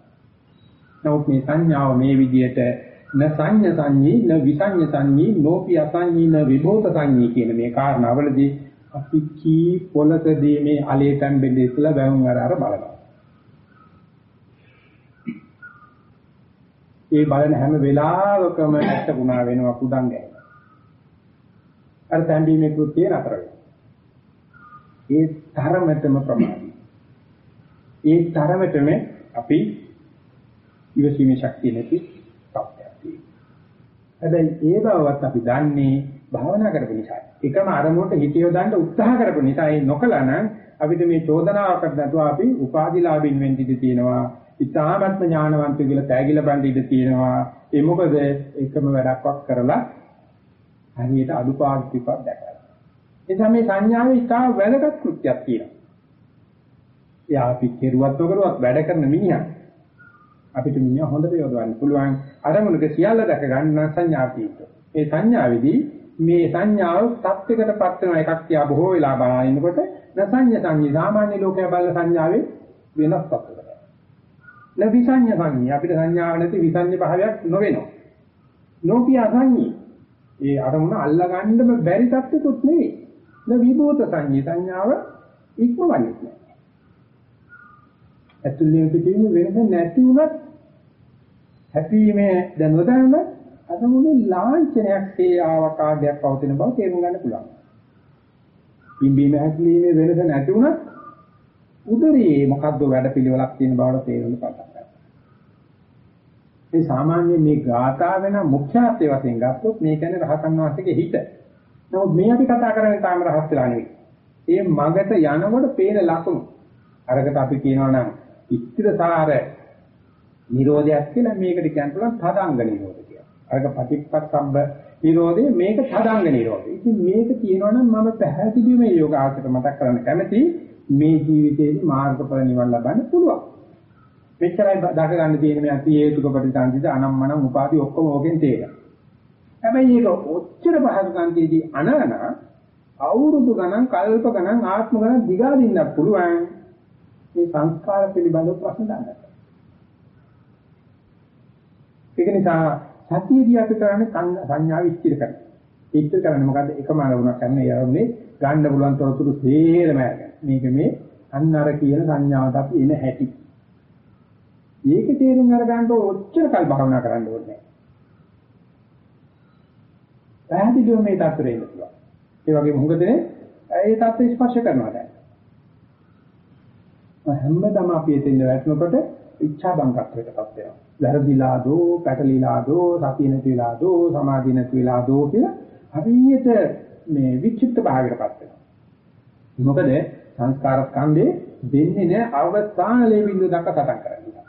නමුත් මේ සංඥාව මේ විදිහට න සංඤ සංඤී න විසඤ්ඤ සංඤී නෝපි අසංඤී න විභූත සංඤී කියන මේ කාරණාවලදී අපි කී පොලකදී මේ අලේතන් බෙල්ලේ ඉස්සලා බැවුම් අර අර බලනවා. ඒ බලන හැම වෙලාවකම ඇත්ත ගුණා වෙනවා කුඩන් ගැහෙනවා. අර තැඹීමේ කෘත්‍යය නතර වෙනවා. ඒ තරමටම ප්‍රමාදී. ඒ තරමටම අපි ඉවසීමේ ශක්තිය නැති තත්ත්වයක් තියෙනවා. හැබැයි ඒ බවවත් අපි දන්නේ භාවනා කරපු නිසා. එකම අරමුණට හිත යොදන්න උත්සාහ කරපු නිසා ඒ නොකලනම් අපිට මේ චෝදනාවකට නැතුව අපි උපාදිලාභින් වෙන්න ඉඩ තියෙනවා. ඉතාමත්ම ඥානවන්ත කියලා තෑගිලා බඳ ඉඳ තියෙනවා. ඒ මොකද එකම වැඩක්වත් කරලා හරියට අඩුපාඩු ටිකක් දැකලා. එනිසා මේ සංඥාවේ ඉතා වැදගත් කෘත්‍යයක් තියෙනවා. එයා අපි කෙරුවත් නොකරුවත් වැඩ කරන මිනිහා අපිට මිනිහා හොඳට යොදවන්න පුළුවන් අරමුණක සියල්ල දැක ගන්න සංඥාපීත. ඒ සංඥාවේදී මේ සංඥාව සත්‍යයකටපත් වෙන එකක් තියා බොහෝ වෙලා බලනකොට නසඤ්ඤ සංඥා සාමාන්‍ය ලෝකයා බලන සංඥාවේ වෙනස් තත්ත්වයක්. ලවිසඤ්ඤ සංඥා අපිට සංඥාව නැති විසඤ්ඤ භාවයක් නොවෙනවා. නෝපිය අසඤ්ඤී. ඒ අරමුණ අල්ලගන්නම බැරි තත්ත්වකුත් නෙවෙයි. න විභූත සංඥා සංඥාව ඉක්මවන්නේ නැහැ. ඇතුළේ පිටින් වෙනස නැති වුණත් හැපීමේ දැනුවදම අරමුණේ ලාංඡනයක් ඒ ආවකාශයක් පවතින බව තේරුම් ගන්න පුළුවන්. පිම්බීම හැකීමේ වෙනස නැති වුණත් උදරයේ මොකද්ද වැඩපිළිවෙලක් තියෙන බවට තේරෙන්න පටන් ගන්නවා. මේ සාමාන්‍ය මේ ගාථා වෙන මුඛ්‍යාර්ථය වශයෙන් ගත්තොත් මේ කියන්නේ රහතන් වහන්සේගේ හිත. නමුත් මේ අපි කතා කරන්නේ තාම රහත් වෙලා නෙවෙයි. ඒ මගට යනකොට පේන ලකුණු. අරකට අපි කියනවා නම් ඉස්තිරසාර නිරෝධයක් කියලා මේකට කියන්න පුළුවන් තදංග නිරෝධ කියලා. අරක පටිච්චසම්බ නිරෝධය මේක තදංග නිරෝධය. ඉතින් මේක තියෙනවා නම් මම පැහැදිලිවම යෝග ආචර මතක් කරන්න කැමතියි. මේ ජීවිතේදී මාර්ගඵල නිවන් ලබන්න පුළුවන්. මෙච්චරයි දක ගන්න තියෙන මේ අති හේතුක ප්‍රතිසන්දිද අනම්මනම් උපාදි ඔක්කොම ඕකෙන් තේරෙනවා. හැබැයි ඒක ඔච්චර පහසුකම්තියදී අනන අවුරුදු ගණන් කල්ප ගණන් ආත්ම ගණන් දිගා දින්නත් පුළුවන් මේ සංස්කාර පිළිබඳව ප්‍රශ්න දාන්න. ඒක නිසා සතියදී අපි කරන්නේ සංඥාව ඉස්තිර කරනවා. ඉස්තිර කරන්නේ මොකද්ද? එකම අරමුණක් ගන්න ඒ අරමුණේ ගන්න පුළුවන් තොරතුරු සේරම අරගෙන. මේක මේ අන්න අර කියන සංඥාවට අපි එන හැටි. මේක තේරුම් අරගන්න ඔච්චර කල් භාවනා කරන්න ඕනේ. පැහැදිලිව මේ තත්ත්වෙ ඉන්න පුළුවන්. ඒ වගේම හුඟදෙනේ ඒ තත්ත්වෙ ස්පර්ශ කරනවා දැන්. හැමදාම අපි එතෙන් වැටෙනකොට ඉච්ඡා බංකත්වයටපත් වෙනවා. වැරදිලා දෝ, පැටලිලා දෝ, සතිය නැති වෙලා දෝ, සමාධිය නැති වෙලා දෝ කියලා හරියට මේ විචිත්ත භාවයටපත් වෙනවා. මොකද සංස්කාර ස්කන්ධේ දෙන්නේ නැහැ අවස්ථානලේ බිඳු දක්වා සටන් කරන්නේ.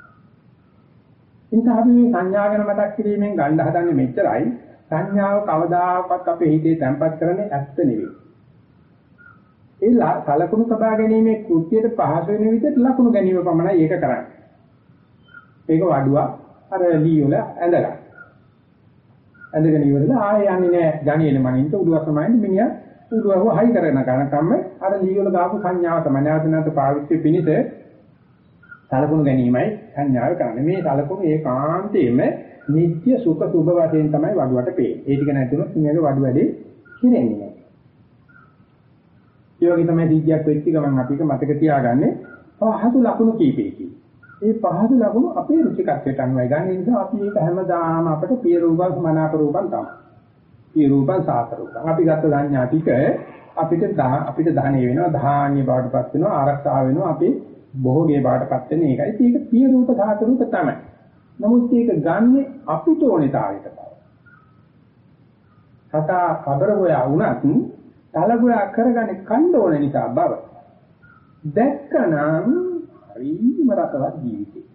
ඉතින් අපි මේ සංඥා ගැන මතක් කිරීමෙන් ගන්න හදන්නේ මෙච්චරයි සංඥාව කවදාකවත් අපේ හිතේ තැම්පත් කරන්නේ ඇත්ත නෙවෙයි. ඒ කලකුණු සබා ගැනීමේ කෘත්‍යයට පහසු වෙන විදිහට ලකුණු ගැනීම පමණයි ඒක කරන්නේ. ඒක වඩුවා අර ලී වල ඇඳගන්න. ඇඳගෙන ඉවරලා ආයෙ යන්නේ නැහැ ගණියෙල මනින්ට උඩුවක් සමායින් මිනිහා උඩුවව හයි කරන කනකම්ම අර ලී වල දාපු සංඥාව තමයි නැවත නැවත පාවිච්චි පිණිස සලකුණු ගැනීමයි සංඥාව කරන්නේ. මේ සලකුණු ඒකාන්තයෙන්ම නිත්‍ය සුඛ සුභ වශයෙන් තමයි වඩුවට පේන්නේ. ඒ ටික නැතුනොත් මේක වඩු වැඩි කිරෙන්නේ නැහැ. ඒ වගේ තමයි දීජයක් වෙච්ච ගමන් අපි එක මතක තියාගන්නේ පහසු ලකුණු කීපයකින්. ඒ පහසු ලකුණු අපේ රුචිකත්වයට අනුවයි ගන්න නිසා අපි ඒක හැමදාම අපිට පිය රූපං මනාප රූපං තමයි. පිය රූපං සාත රූපං. අපි ගත්ත සංඥා ටික අපිට අපිට දහණය වෙනවා, ධාන්‍ය බවටපත් වෙනවා, ආරක්ෂා වෙනවා, අපි භෝගේ බවටපත් වෙන එකයි. ඒක පිය රූප සාත රූප තමයි. නමුත් ඒක ගන්නෙ අපිට ඕනේ තාලෙට බව. කතා කබර හොයා වුණත් තලගොයා කරගන්නේ කණ්ඩ ඕන නිසා බව. දැක්කනම් හරිම රසවත් ජීවිතේ.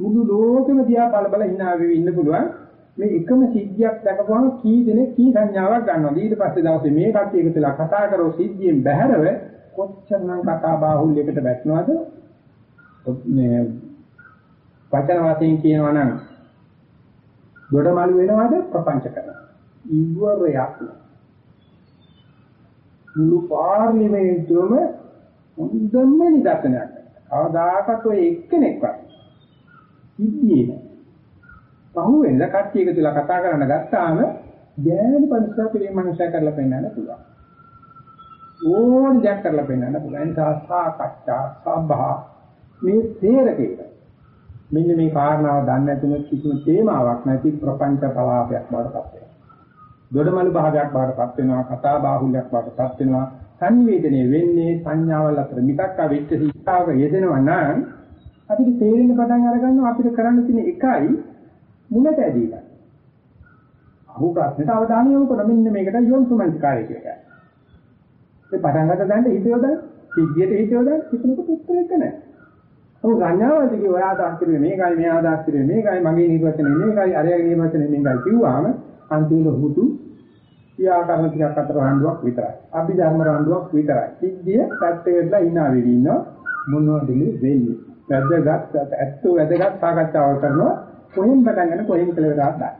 මුළු ලෝකෙම දිහා බල බල hina වෙවි ඉන්න පුළුවන්. මේ එකම සිද්ධියක් දැකපුවම කී දෙනෙක් කී සංඥාවක් ගන්නවද ඊට පස්සේ දවසේ මේ කට්ටිය එකතුලා කතා කරෝ සිද්ධියෙන් බැහැරව කොච්චරනම් කතා බාහුල්‍යයකට වැටෙනවද? මේ වචන වශයෙන් කියනවා නම් දොඩමළු වෙනවද? ප්‍රපංච කරනවා. ඉවරයක් මුළු පාර්ලිමේන්තුවම හොඳම නිදර්ශනයක්. කවදාකවත් ඔය එක්කෙනෙක්වත් සිද්ධියේ නෑ. පහුවෙන්ද කට්ටිය එකතුලා කතා කරන්න ගත්තාම ගෑනි පරිස්සම් පිළිම මනුෂ්‍ය කරලා පෙන්නන්න පුළුවන්. ඕන දෙයක් කරලා පෙන්නන්න පුළුවන්. ඒ නිසා සාකච්ඡා සභා මේ තේරකේක. මෙන්න මේ කාරණාව දන්නේ නැතුනොත් කිසිම තේමාවක් නැති ප්‍රපංච කලාපයක් බවට පත් වෙනවා. දොඩමළු භාගයක් බවටපත් වෙනවා කතා බාහුල්‍යයක් බවටපත් වෙනවා සංවේදනය වෙන්නේ සංඥාවල් අතර මිසක් අවිච්ඡ සිතාවක යෙදෙනවා නම් අපිට තේරෙන්න පටන් අර ගන්නවා අපිට කරන්න තියෙන එකයි මුලට ඇදීලා. අහු ප්‍රශ්නෙට අවධානය යොමු කරන මෙන්න මේකට යොමුසුමන්ස්කාරය කියලා. ඒ පටන් ගන්න දැන් හිත යොදන්න, සිද්ධියට හිත යොදන්න කිසිමකට උත්තරයක් නැහැ. ඔව් සංඥාවල්දී ඔයා අදහස් කරුවේ මේකයි මෙයා අදහස් කරුවේ මේකයි මගේ නිර්වචනය මේකයි අරයාගේ නිර්වචනය මේකයි කිව්වාම අන්තිමට හුතු ක්‍රියාකරන ටිකක් අතර රණ්ඩුවක් විතරයි. අපි ධර්ම රණ්ඩුවක් විතරයි. සිද්ධිය පැත්තකටලා hina වෙවි ඉන්නවා මොනවද වෙන්නේ? වැදගත් ඇත්ත වැදගත් සාකච්ඡාවක් කරනවා කොහෙන් පටන් ගන්න කොහෙන් කෙලවරක් දාන්න.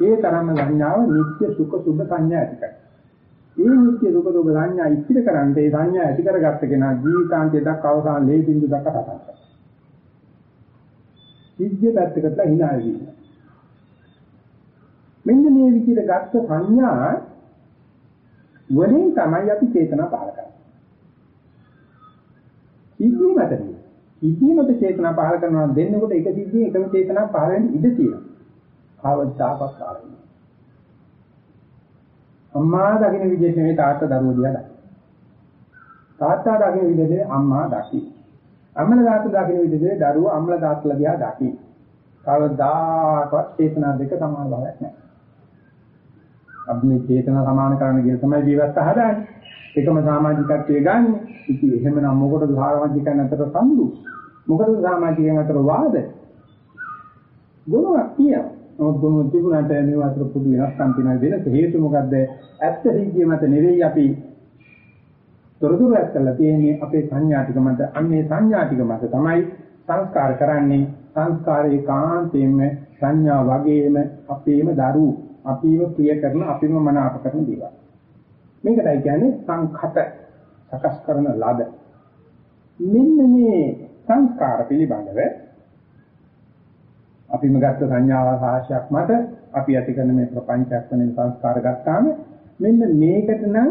ඒ තරම්ම සංඥාව නිත්‍ය සුඛ සුභ සංඥා ඇති කරයි. මේ නිත්‍ය සුඛ සුභ සංඥා ඉස්තිර කරන්නේ සංඥා ඇති කරගත්ත කෙනා ජීවිතාන්තය දක්වා අවසාන ලේ බින්දු දක්වා කතා කරනවා. සිද්ධිය පැත්තකටලා hina වෙවි ඉන්නවා. මෙන්න මේ විදිහට ගත්ත සංඥා වලින් තමයි අපි චේතනා පහල කරන්නේ. සිද්ධිය මත නෙවෙයි. සිද්ධිය මත චේතනා පහල කරනවා දෙන්නකොට එක සිද්ධියෙන් එකම චේතනා පහල වෙන්න ඉඩ තියෙනවා. කවදාකවත් ආරෙන්නේ. අම්මා දකින්න විදිහට නෙවෙයි තාත්තා දරුවෝ දිහා දකින්න. තාත්තා දකින්න විදිහට අම්මා දකින්න. අම්මලා තාත්තා දකින්න විදිහට දරුවෝ අම්මලා තාත්තලා දිහා දකින්න. කවදාකවත් චේතනා දෙක සමාන බවක් නැහැ. අපි මේ චේතනා සමාන කරන්න කියලා තමයි ජීවත් හදාන්නේ. එකම සමාජිකත්වයේ ගන්න. ඉතින් එහෙමනම් මොකටද සමාජිකයන් අතර සම්දු? මොකටද සමාජිකයන් අතර වාද? ගුණයක් කියනවා. නමුත් ගුණ තිබුණාට මේ අතර පොදු වෙනස්කම් තියෙන වෙනස හේතු මොකද්ද? ඇත්ත සිද්ධිය මත නෙවෙයි අපි තොරතුරු ඇත්තලා තියෙන්නේ අපේ සංඥා ටික මත. අන්නේ සංඥා ටික මත තමයි සංස්කාර කරන්නේ. සංස්කාරේ කාන්තේම සංඥා වගේම අපේම දරුවෝ අපිව ප්‍රිය කරන අපිම මනාප කරන දේවල්. මේකටයි කියන්නේ සංඛත සකස් කරන ලද. මෙන්න මේ සංස්කාර පිළිබඳව අපිම ගත්ත සංඥාව සාහසයක් මත අපි ඇති කරන මේ ප්‍රපංචයක් වෙන සංස්කාර ගත්තාම මෙන්න මේකට නම්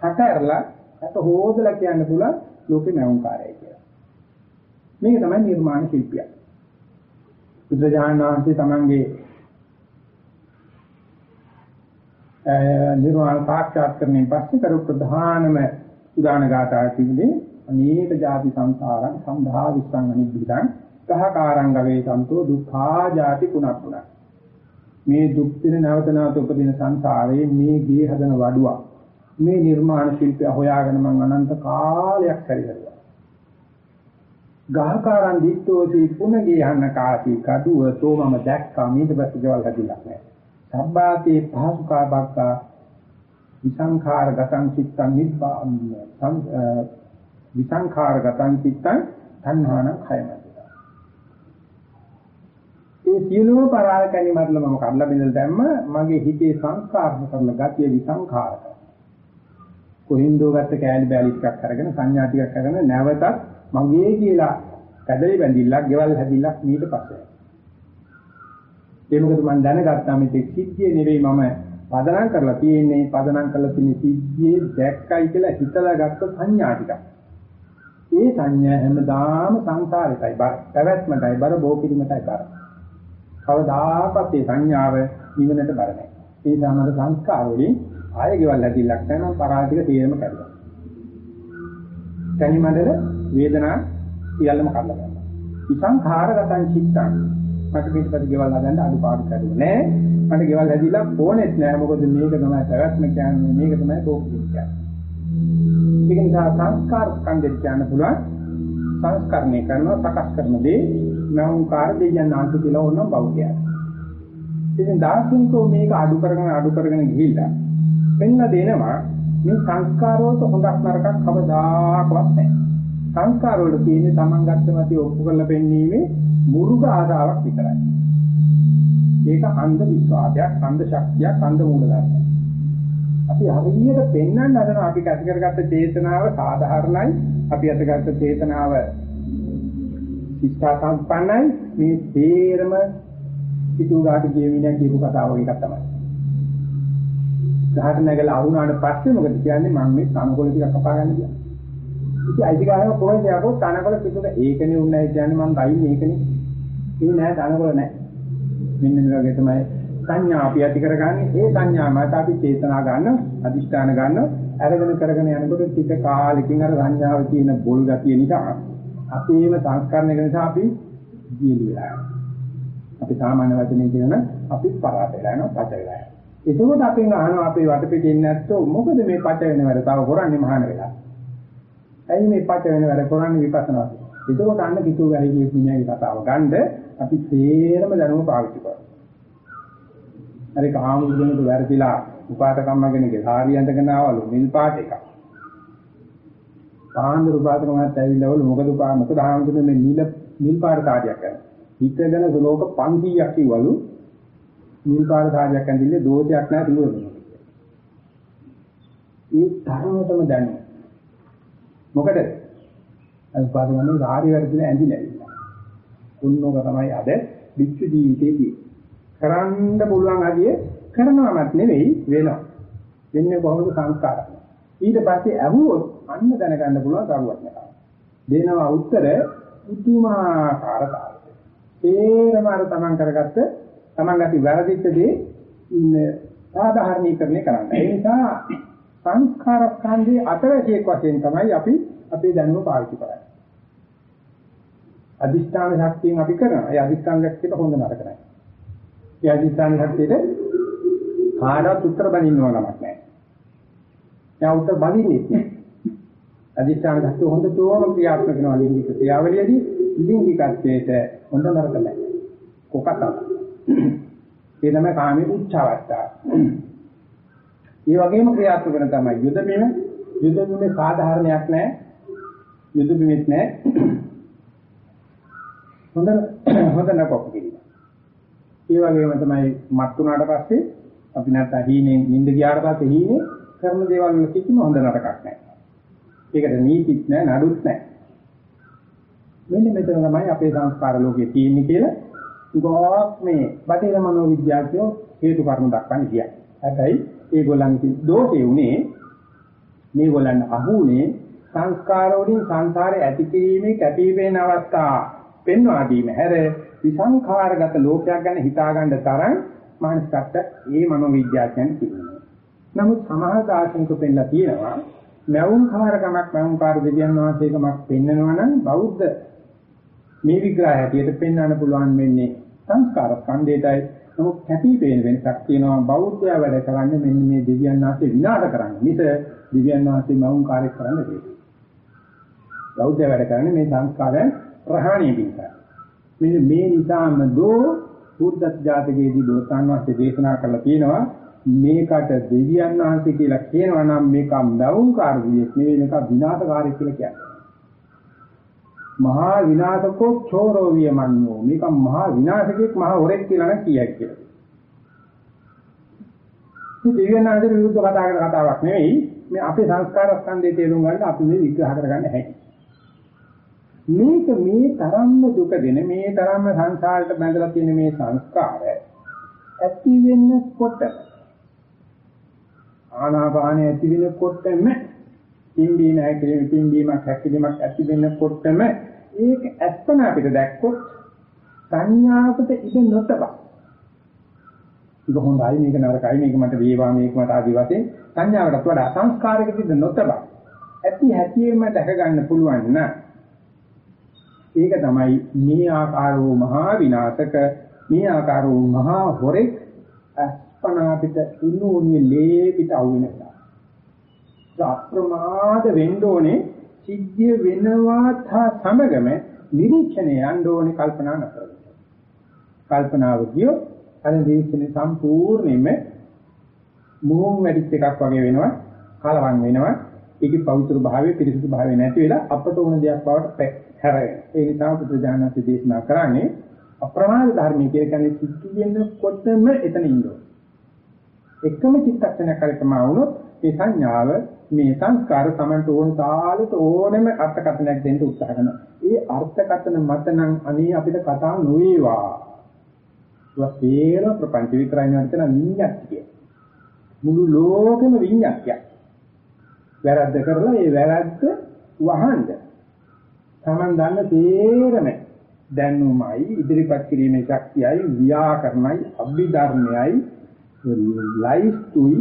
හතරලා අත හොදලා කියන්න පුළුවන් ලෝකේ නැවුම්කාරය කියලා. මේක තමයි නිර්මාණ ශිල්පිය. බුද්ධ ඥානවන්තේ තමන්ගේ නිර්වාණ සාක්ෂාත් කරමින් පස්සේ කරු ප්‍රධානම උදාන ගාථා තිබුණේ අනේක ಜಾති සංසාරං සම්භා විස්සං අනිබ්බිදං කහකාරං ගවේ සන්තෝ දුක්ඛා ಜಾති පුනප්පුන මේ දුක් දින නැවත නැවත උපදින සංසාරයේ මේ ගේ හදන වඩුවක් මේ නිර්මාණ ශිල්පය හොයාගෙන මම අනන්ත කාලයක් පරිදරුවා ගහකාරන් දිත්තෝති පුනගේ යන්න කාටි කඩුව තෝ මම දැක්කා ඊට පස්සේ ගෙවල් හදිලා නැහැ. සබ්බාතේ පහසුකා බක්කා විසංඛාර ගතං චිත්තං නිබ්බාන විසංඛාර ගතං චිත්තං තණ්හාන khයමදිතා ඒ සියලුම පරාල කැණිමත්ල මම කඩලා බෙදලා දැම්ම මගේ හිතේ සංස්කාරන කරන ගතිය විසංඛාරක. කොහින්දෝ ගත්ත කෑලි බෑලි ටිකක් අරගෙන සංඥා ටිකක් අරගෙන නැවතත් මගේ කියලා කැදලි බැඳිල්ලක් ගෙවල් හැදිල්ලක් ඊට පස්සේ. ඒ මොකද මම දැනගත්තා මේ සිද්ධිය නෙවෙයි මම පදනම් කරලා තියෙන්නේ පදනම් කරලා තියෙන සිද්ධියේ දැක්කයි කියලා හිතලා ගත්ත සංඥා ටික. ඒ සංඥා හැමදාම සංසාරයටයි බර. පැවැත්මටයි බර බෝපිරිමටයි බර. කවදාකවත් මේ සංඥාව නිවනට බර නැහැ. ඒ සමහර සංස්කාර වලින් ආයෙ ගෙවල් ඇතිලක් නැහැ නම් පරාජික තේරම කරනවා. තනි මඩල වේදනා සියල්ලම කඩලා ගන්නවා. විසංඛාරගතං චිත්තං මට පිටපත් ගෙවල් හදන්න අඩුපාඩු කරුව නෑ. මට ගෙවල් හැදිලා ඕනෙත් නෑ. මොකද මේක තමයි පැවැත්ම කියන්නේ. මේක තමයි කෝපිය කියන්නේ. ඒක නිසා සංස්කාර ස්කන්ධය කියන්න පුළුවන්. සංස්කරණය කරනවා සකස් කරන දේ නෞකාර දෙයයන් ආන්ති කියලා ඕනම බෞද්ධය. ඉතින් දාර්ශනිකෝ මේක අඩු කරගෙන අඩු කරගෙන ගිහිල්ලා වෙන්න දෙනවා මේ සංස්කාර වලට හොඳක් නරකක් කවදාකවත් නැහැ. සංස්කාර වල තියෙන්නේ Taman ගත්ත මතය ඔප්පු කරලා පෙන්වීමේ මුරුක ආදාවක් විතරයි. ඒක අන්ධ විශ්වාසයක්, අන්ධ ශක්තියක්, අන්ධ මූලධර්මයක්. අපි හරියට පෙන්වන්න හදන අපි ඇති කරගත්ත චේතනාව සාධාරණයි, අපි ඇතිගත්ත චේතනාව ඉස්සා සම්පන්නයි මේ තේරම පිටුගාට කියමිනිය කියපු කතාව එකක් තමයි. ගහට නැගලා අහුණාට පස්සේ මොකද කියන්නේ මම මේ තනකොළ ටිකක් කපා ගන්න කියලා. ඉතින් අයිතිකාරව කොහෙන්ද යකෝ තනකොළ පිටුක ඒකනේ උන්නේ කියන්නේ මම බයි මේකනේ. ඉතින් නෑ තනකොළ නෑ. මෙන්න මේ වගේ තමයි සංඥා අපි ඇති කරගන්නේ ඒ සංඥා මත අපි චේතනා ගන්න අදිෂ්ඨාන ගන්න අරගෙන කරගෙන යනකොට ටික කාලෙකින් අර සංඥාවේ තියෙන බොල් ගතිය නිසා අපේම සංස්කරණය නිසා අපි ජීලි වෙලා යනවා. අපි සාමාන්‍ය වචනේ කියන අපි පරාද වෙලා යනවා පච වෙලා යනවා. එතකොට අපෙන් අහනවා අපේ වටපිටින් නැත්තෝ මොකද මේ පච වෙන වැඩ තව කරන්නේ මහාන වෙලා. ඇයි මේ පච වෙන වැඩ කරන්නේ විපස්සනා. එතකොට අන්න කිතු වැහි කියපු මිනිහගේ කතාව ගන්න අපි තේරම දැනුම පාවිච්චි කරනවා. හරි කාමුදුනට වැරදිලා උපාතකම්මගෙනගේ සාරිය ඇඳගෙන ආවලු මිල් පාට එකක්. පාන්දර උපාතකමත් ඇවිල්ලාවලු මොකද පා මොකද ආමුදුනේ මේ නිල මිල් පාට සාරියක් කරනවා. හිතගෙන ශ්ලෝක 500ක් කිව්වලු නිල් පාට සාරියක් ඇඳින්නේ දෝෂයක් නැහැ තිලුව දෙනවා. ඒ තරමටම දැනුම. මොකද අර පාදමනේ සාරිය වැරදිලා ඇඳිලා ඉන්නවා. උන්නෝක තමයි අද විච්ච ජීවිතේදී කරන්න පුළුවන් අදියේ කරනවමත් නෙවෙයි වෙනවා. වෙන්නේ කොහොමද සංස්කාරය. ඊට පස්සේ අහුවොත් අන්න දැනගන්න පුළුවන් කරුවක් නෑ. දෙනවා උත්තර පුදුමාකාර කාර්යය. තේරම අර තමන් කරගත්ත තමන් ගැටි වැරදිච්ච දේ සාධාරණීකරණය කරන්න. ඒ නිසා සංස්කාර ස්කන්ධයේ අතවැසියෙක් වශයෙන් තමයි අපි අපේ දැනුම පාවිච්චි කරන්නේ. අදිෂ්ඨාන ශක්තියෙන් අපි කරනවා. ඒ අදිෂ්ඨාන ශක්තියට හොඳ නරක නැහැ. ඒ අදිස්ථාන ශක්තියට කාටවත් උත්තර බඳින්නව නමක් නැහැ. එයා උත්තර බඳින්නේ නැහැ. අදිස්ථාන ශක්තිය හොඳටම ක්‍රියාත්මක වෙනවා ලිංගික ක්‍රියාවලියදී ලිංගිකත්වයට හොඳ නරක නැහැ. කොකටද? ඒ තමයි කාමයේ උච්ච අවස්ථාව. ඒ වගේම ක්‍රියාත්මක වෙන තමයි යුද බිම යුද බිමේ සාධාරණයක් නැහැ. යුද බිමෙත් නැහැ. හොඳ හොඳ නකොක් කිරීම. ඒ වගේම තමයි මත් වුණාට පස්සේ අපි නැත්නම් හීනෙන් නිින්ද ගියාට පස්සේ හීනේ කරන දේවල් වල කිසිම හොඳ නරකක් නැහැ. ඒකට නීතිත් නැහැ නඩුත් නැහැ. මෙන්න මෙතන තමයි අපේ සංස්කාර ලෝකයේ තියෙන්නේ කියලා ගොඩක් මේ බටහිර මනෝවිද්‍යාඥයෝ හේතු කාරණා දක්වන්නේ කියන්නේ. හැබැයි ඒගොල්ලන්ගේ දෝෂේ උනේ මේගොල්ලන් අහුනේ සංස්කාර වලින් සංසාරේ ඇති කිරීමේ කැපී පෙනෙන අවස්ථා පෙන්වා දීම හැර විසංඛාරගත ලෝකයක් ගැන හිතා ගන්න තරම් මානසිකත්ව ඒ මනෝවිද්‍යාඥයන් කියනවා. නමුත් සමහර දාර්ශනික පෙන්නලා තියෙනවා මෞංකාරකමක් මෞංකාර දෙවියන් වහන්සේකමක් පෙන්නනවා නම් බෞද්ධ මේ විග්‍රහය හැටියට පෙන්වන්න පුළුවන් වෙන්නේ සංස්කාර ස්කන්ධයටයි නමුත් කැපී පෙනෙන වෙනසක් තියෙනවා බෞද්ධයා වැඩ කරන්නේ මෙන්න මේ දෙවියන් වහන්සේ විනාශ කරන්න මිස දෙවියන් වහන්සේ මෞංකාරයක් කරන්න දෙන්නේ. බෞද්ධයා වැඩ කරන්නේ මේ සංස්කාරයන් ප්‍රහාණය පිණිසයි. මෙන්න මේ නිසාම දෝ බුද්ධ ජාතකයේදී දෝසාන් වහන්සේ දේශනා කරලා තියෙනවා මේකට දෙවියන් වහන්සේ කියලා කියනවා නම් මේක මවුන්කාරවියක් නෙවෙයි මේක විනාශකාරී කියලා කියන්නේ. මහා විනාශකෝ චෝරෝ වියමන්නෝ මේක මහා විනාශකෙක් මහා හොරෙක් කියලා නම් කියයි කියලා. මේ දෙවියන් වහන්සේ විරුද්ධව කතා කරන කතාවක් නෙවෙයි මේ අපේ සංස්කාර ස්කන්ධය තේරුම් ගන්න අපි මේ විග්‍රහ කරගන්න හැටි. මේක මේ තරම්ම දුක දෙන මේ තරම්ම සංසාරයට බැඳලා තියෙන මේ සංස්කාර ඇති වෙන්නකොට ආනාපානය ඇති වෙනකොටම පිම්බීම හැකිලිම පිම්බීමක් හැකිලිමක් ඇති වෙනකොටම ඒක ඇත්තන අපිට දැක්කොත් සංඥාවකට ඉඳ නොතබ. ඒක හොඳයි මේක නරකයි මේක මට වේවා මේක මට ආදි වශයෙන් සංඥාවකට වඩා සංස්කාරයකට ඉඳ නොතබ. ඇති හැකියෙම දැක ගන්න පුළුවන් නම් ඒක තමයි මේ ආකාර වූ මහා විනාශක මේ ආකාර වූ මහා හොරෙක් අස්පනා පිට ඉන්නුනේ ලේ පිට අවුනලා. අප්‍රමාද වෙන්න ඕනේ සිද්ධිය වෙනවත් සමගම නිරීක්ෂණය යන්න ඕනේ කල්පනා නැතර. කල්පනාව ගියොත් අර නිරීක්ෂණය සම්පූර්ණයෙන්ම මූම් වැඩිච් එකක් වගේ වෙනවා කලවම් වෙනවා. ඒකේ පවිත්‍ර භාවයේ පිරිසිදු භාවය නැති වෙලා අපට ඕන දෙයක් බවට හැරෙනවා. ඒ නිසා බුදුජානක දේශනා කරන්නේ අප්‍රමාද ධර්මයේ කියන්නේ සිද්ධ වෙනකොටම එතන ඉන්නවා එකම චිත්තක්ෂණයක් හරි තමයි වුණොත් ඒ සංඥාව මේ සංස්කාර තමන්ට ඕන තාලෙට ඕනෙම අර්ථකථනයක් දෙන්න උත්සාහ කරනවා. ඒ අර්ථකථන මත නම් අනේ අපිට කතා නොවේවා. ඒක තේර ප්‍රපංච විතරයි නේද විඤ්ඤාතිය. මුළු ලෝකෙම විඤ්ඤාතිය. වැරද්ද කරලා ඒ වැරද්ද වහන්න. තමන් දන්න තේරම දැනුමයි ඉදිරිපත් කිරීමේ ශක්තියයි ව්‍යාකරණයි අභිධර්මයයි ලයිස්තුයි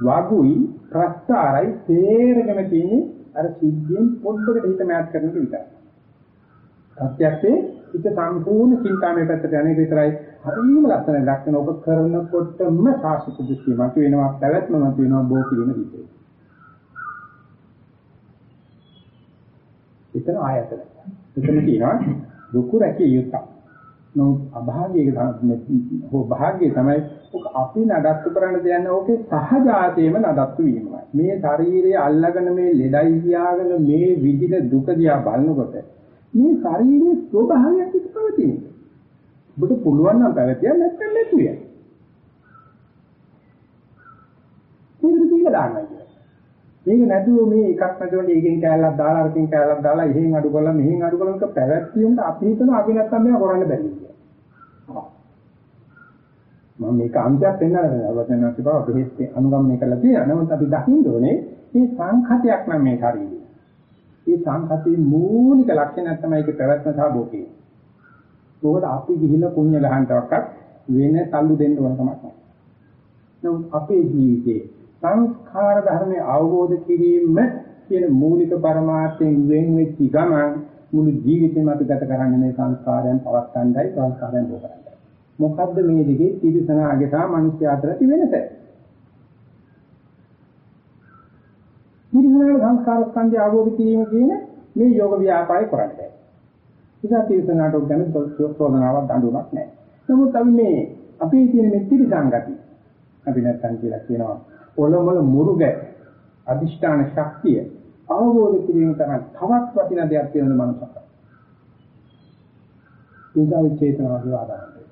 වගුයි ප්‍රස්තාරයි තේරගෙන තියෙන්නේ අර සිද්ධියෙන් පොඩ්ඩකට හිත මෑත් කරන එක විතරයි. සත්‍යයේ හිත සම්පූර්ණ චින්තාමය පැත්තට යන්නේ විතරයි. හරිම ලස්සන ලක්ෂණ ඔබ කරනකොටම සාසුක දෘෂ්ටිය මත වෙනවා, පැවැත්ම මත වෙනවා, බෝ කිරීම විදිහට. එතන ආයතන. එතන තියෙනවා දුක්ඛ රැකිය යුක්තක්. නමුත් අභාගයේ හෝ භාගයේ තමයි ඔක අපි නඩත්තු කරන්න දෙන්නේ ඕකේ සහජාතේම නඩත්තු වීමයි. මේ ශරීරය අල්ලගෙන මේ ලෙඩයි කියාගෙන මේ විදිහ දුක දිහා බලනකොට මේ ශරීරයේ ස්වභාවයක් ඉති පවතින. ඔබට පුළුවන් නම් පැවතියක් නැත්නම් නැතුය. මේකට දීලා දාන්නයි කියන්නේ. මේක නැතුව මේ එකක් නැතුව ඒකෙන් කෑල්ලක් දාලා අරකින් කෑල්ලක් දාලා එහෙන් අඩු කරලා මෙහෙන් අඩු කරලා මේක පැවැත්වීමට අපි හිතනවා අපි නැත්තම් මේක කරන්න බැරි කියලා. මම මේක අන්තයක් පෙන්නලා අවසනක් බව බෙහෙත් අනුගමනය කරලා තියෙනවා. නමුත් අපි දකින්න ඕනේ මේ සංඛතයක් නම් මේ ශරීරය. මේ සංඛතේ මූලික ලක්ෂණය තමයි ඒක පැවැත්ම සහ භෝගය. ඒකට අපි ගිහිල්ලා පුණ්‍ය ගහන්නවක්වත් වෙන තල්ලු දෙන්න ඕන කමක් නැහැ. නමුත් අපේ ජීවිතේ සංස්කාර ධර්මයේ අවබෝධ කිරීම කියන මූලික පරමාර්ථයෙන් වෙන් වෙච්ච ගමන් මුළු ජීවිතේම අපි ගත කරන්නේ මේ සංස්කාරයන් පවත්තණ්ඩයි සංස්කාරයන් බෝ කරන්නයි. මොකද්ද මේ දෙකේ තිරසනාගේ සහ මිනිස්ය අතර තියෙන වෙනස? තිරසනාගේ සංස්කාර ස්කන්ධය අවබෝධ කිරීම කියන මේ යෝග ව්‍යාපාරය කරන්නේ. ඉතින් තිරසනාට ගැන සෝදනාවක් දඬුවමක් නැහැ. නමුත් අපි මේ අපේ තියෙන මේ තිරසංගති අපි නැත්තම් කියලා කියනවා ඔලොමල මුරුග අදිෂ්ඨාන ශක්තිය අවබෝධ කිරීම තරම් තවත් වටිනා දෙයක් තියෙන මනසක්. ඒකයි චේතනාවේ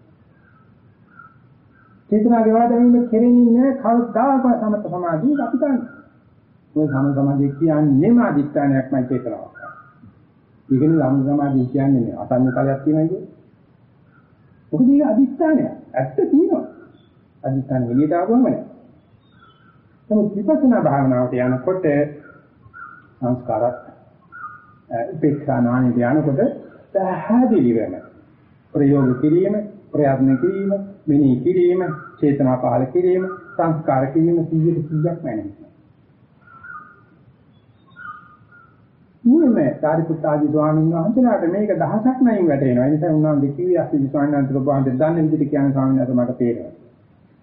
ආදානය. චේතනාවේ ආදානය කෙරෙන්නේ නැහැ කවදාකවත් සමත සමාධිය අපි ගන්න. ඔය සම සමාධිය කියන්නේම අදිෂ්ඨානයක්මයි චේතනාවක්. ඒකනේ සම සමාධිය කියන්නේ අසන්න කලයක් තියෙනවා කියන්නේ. මොකද ඒක අදිෂ්ඨානය. ඇත්ත තියෙනවා. අදිෂ්ඨාන එළියට ආවම නෑ. නමුත් විපස්සනා භාවනාවට යනකොට සංස්කාරත් උපේක්ෂා නානි යනකොට පැහැදිලි වෙන ප්‍රයෝග කිරීම ප්‍රයත්න කිරීම මෙනෙහි කිරීම චේතනා පහල කිරීම සංස්කාර කිරීම 100ට 100ක් මැනෙනවා. ඊමේ සාරිපුත්ත ආදී ස්වාමීන් වහන්සේලාට මේක දහසක් නැයින් වැටෙනවා. ඒ නිසා උන්වහන්සේ කිව්වේ අස්සි ස්වාමීන් වහන්සේට වහන්සේ දන්නේ විදිහට කියන ස්වාමීන් වහන්සේ මට තේරෙනවා.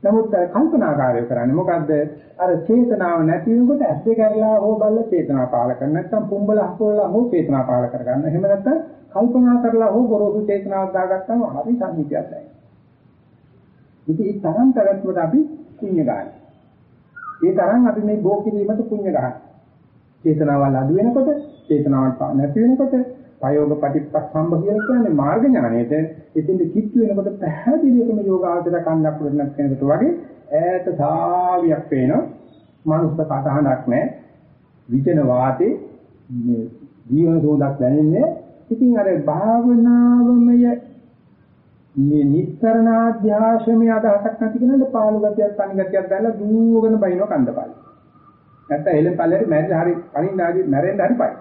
නමුත් කල්පනාකාරය කරන්නේ මොකද්ද? අර චේතනාව නැති වෙනකොට ඇස් දෙක ඇරලා හෝ බල්ල චේතනා පාල කරන නැත්නම් පුඹල හපෝලා හෝ චේතනා පාල කර ගන්න. එහෙම නැත්නම් කල්පනා කරලා හෝ ගොරෝසු චේතනාවක් දාගත්තම හරි සංහිතියක් දැනෙනවා. ඉතින් ඒ තරම් පැවැත්මට අපි පුණ්‍ය ගන්න. ඒ තරම් අපි මේ භෝග කිරීමට පුණ්‍ය ගන්න. චේතනාවල් අඩු වෙනකොට චේතනාවක් නැති වෙනකොට ප්‍රයෝග පටිච්චසම්භ කියලා කියන්නේ මාර්ග ඥානයේද එතින්ද කිච්චු වෙනකොට පැහැදිලිවම යෝගාවචර කන්නක් වෙනක් කෙනෙකුට වගේ ඈත සාවියක් පේනවා මනුස්ස කටහඬක් නැහැ විචන වාතේ මේ ජීවන සෝදක් දැනෙන්නේ ඉතින් අර භාවනාවමය මේ නිස්සරණාධ්‍යාශමේ අදහසක් නැති කෙනාට පාළු ගතියක් තනි ගතියක් දැල්ලා දුවගෙන බයිනවා කන්දපාලි නැත්නම් එලෙන් පල්ලෙට මැරෙන්න හරි කලින් ආදී මැරෙන්න හරි පයි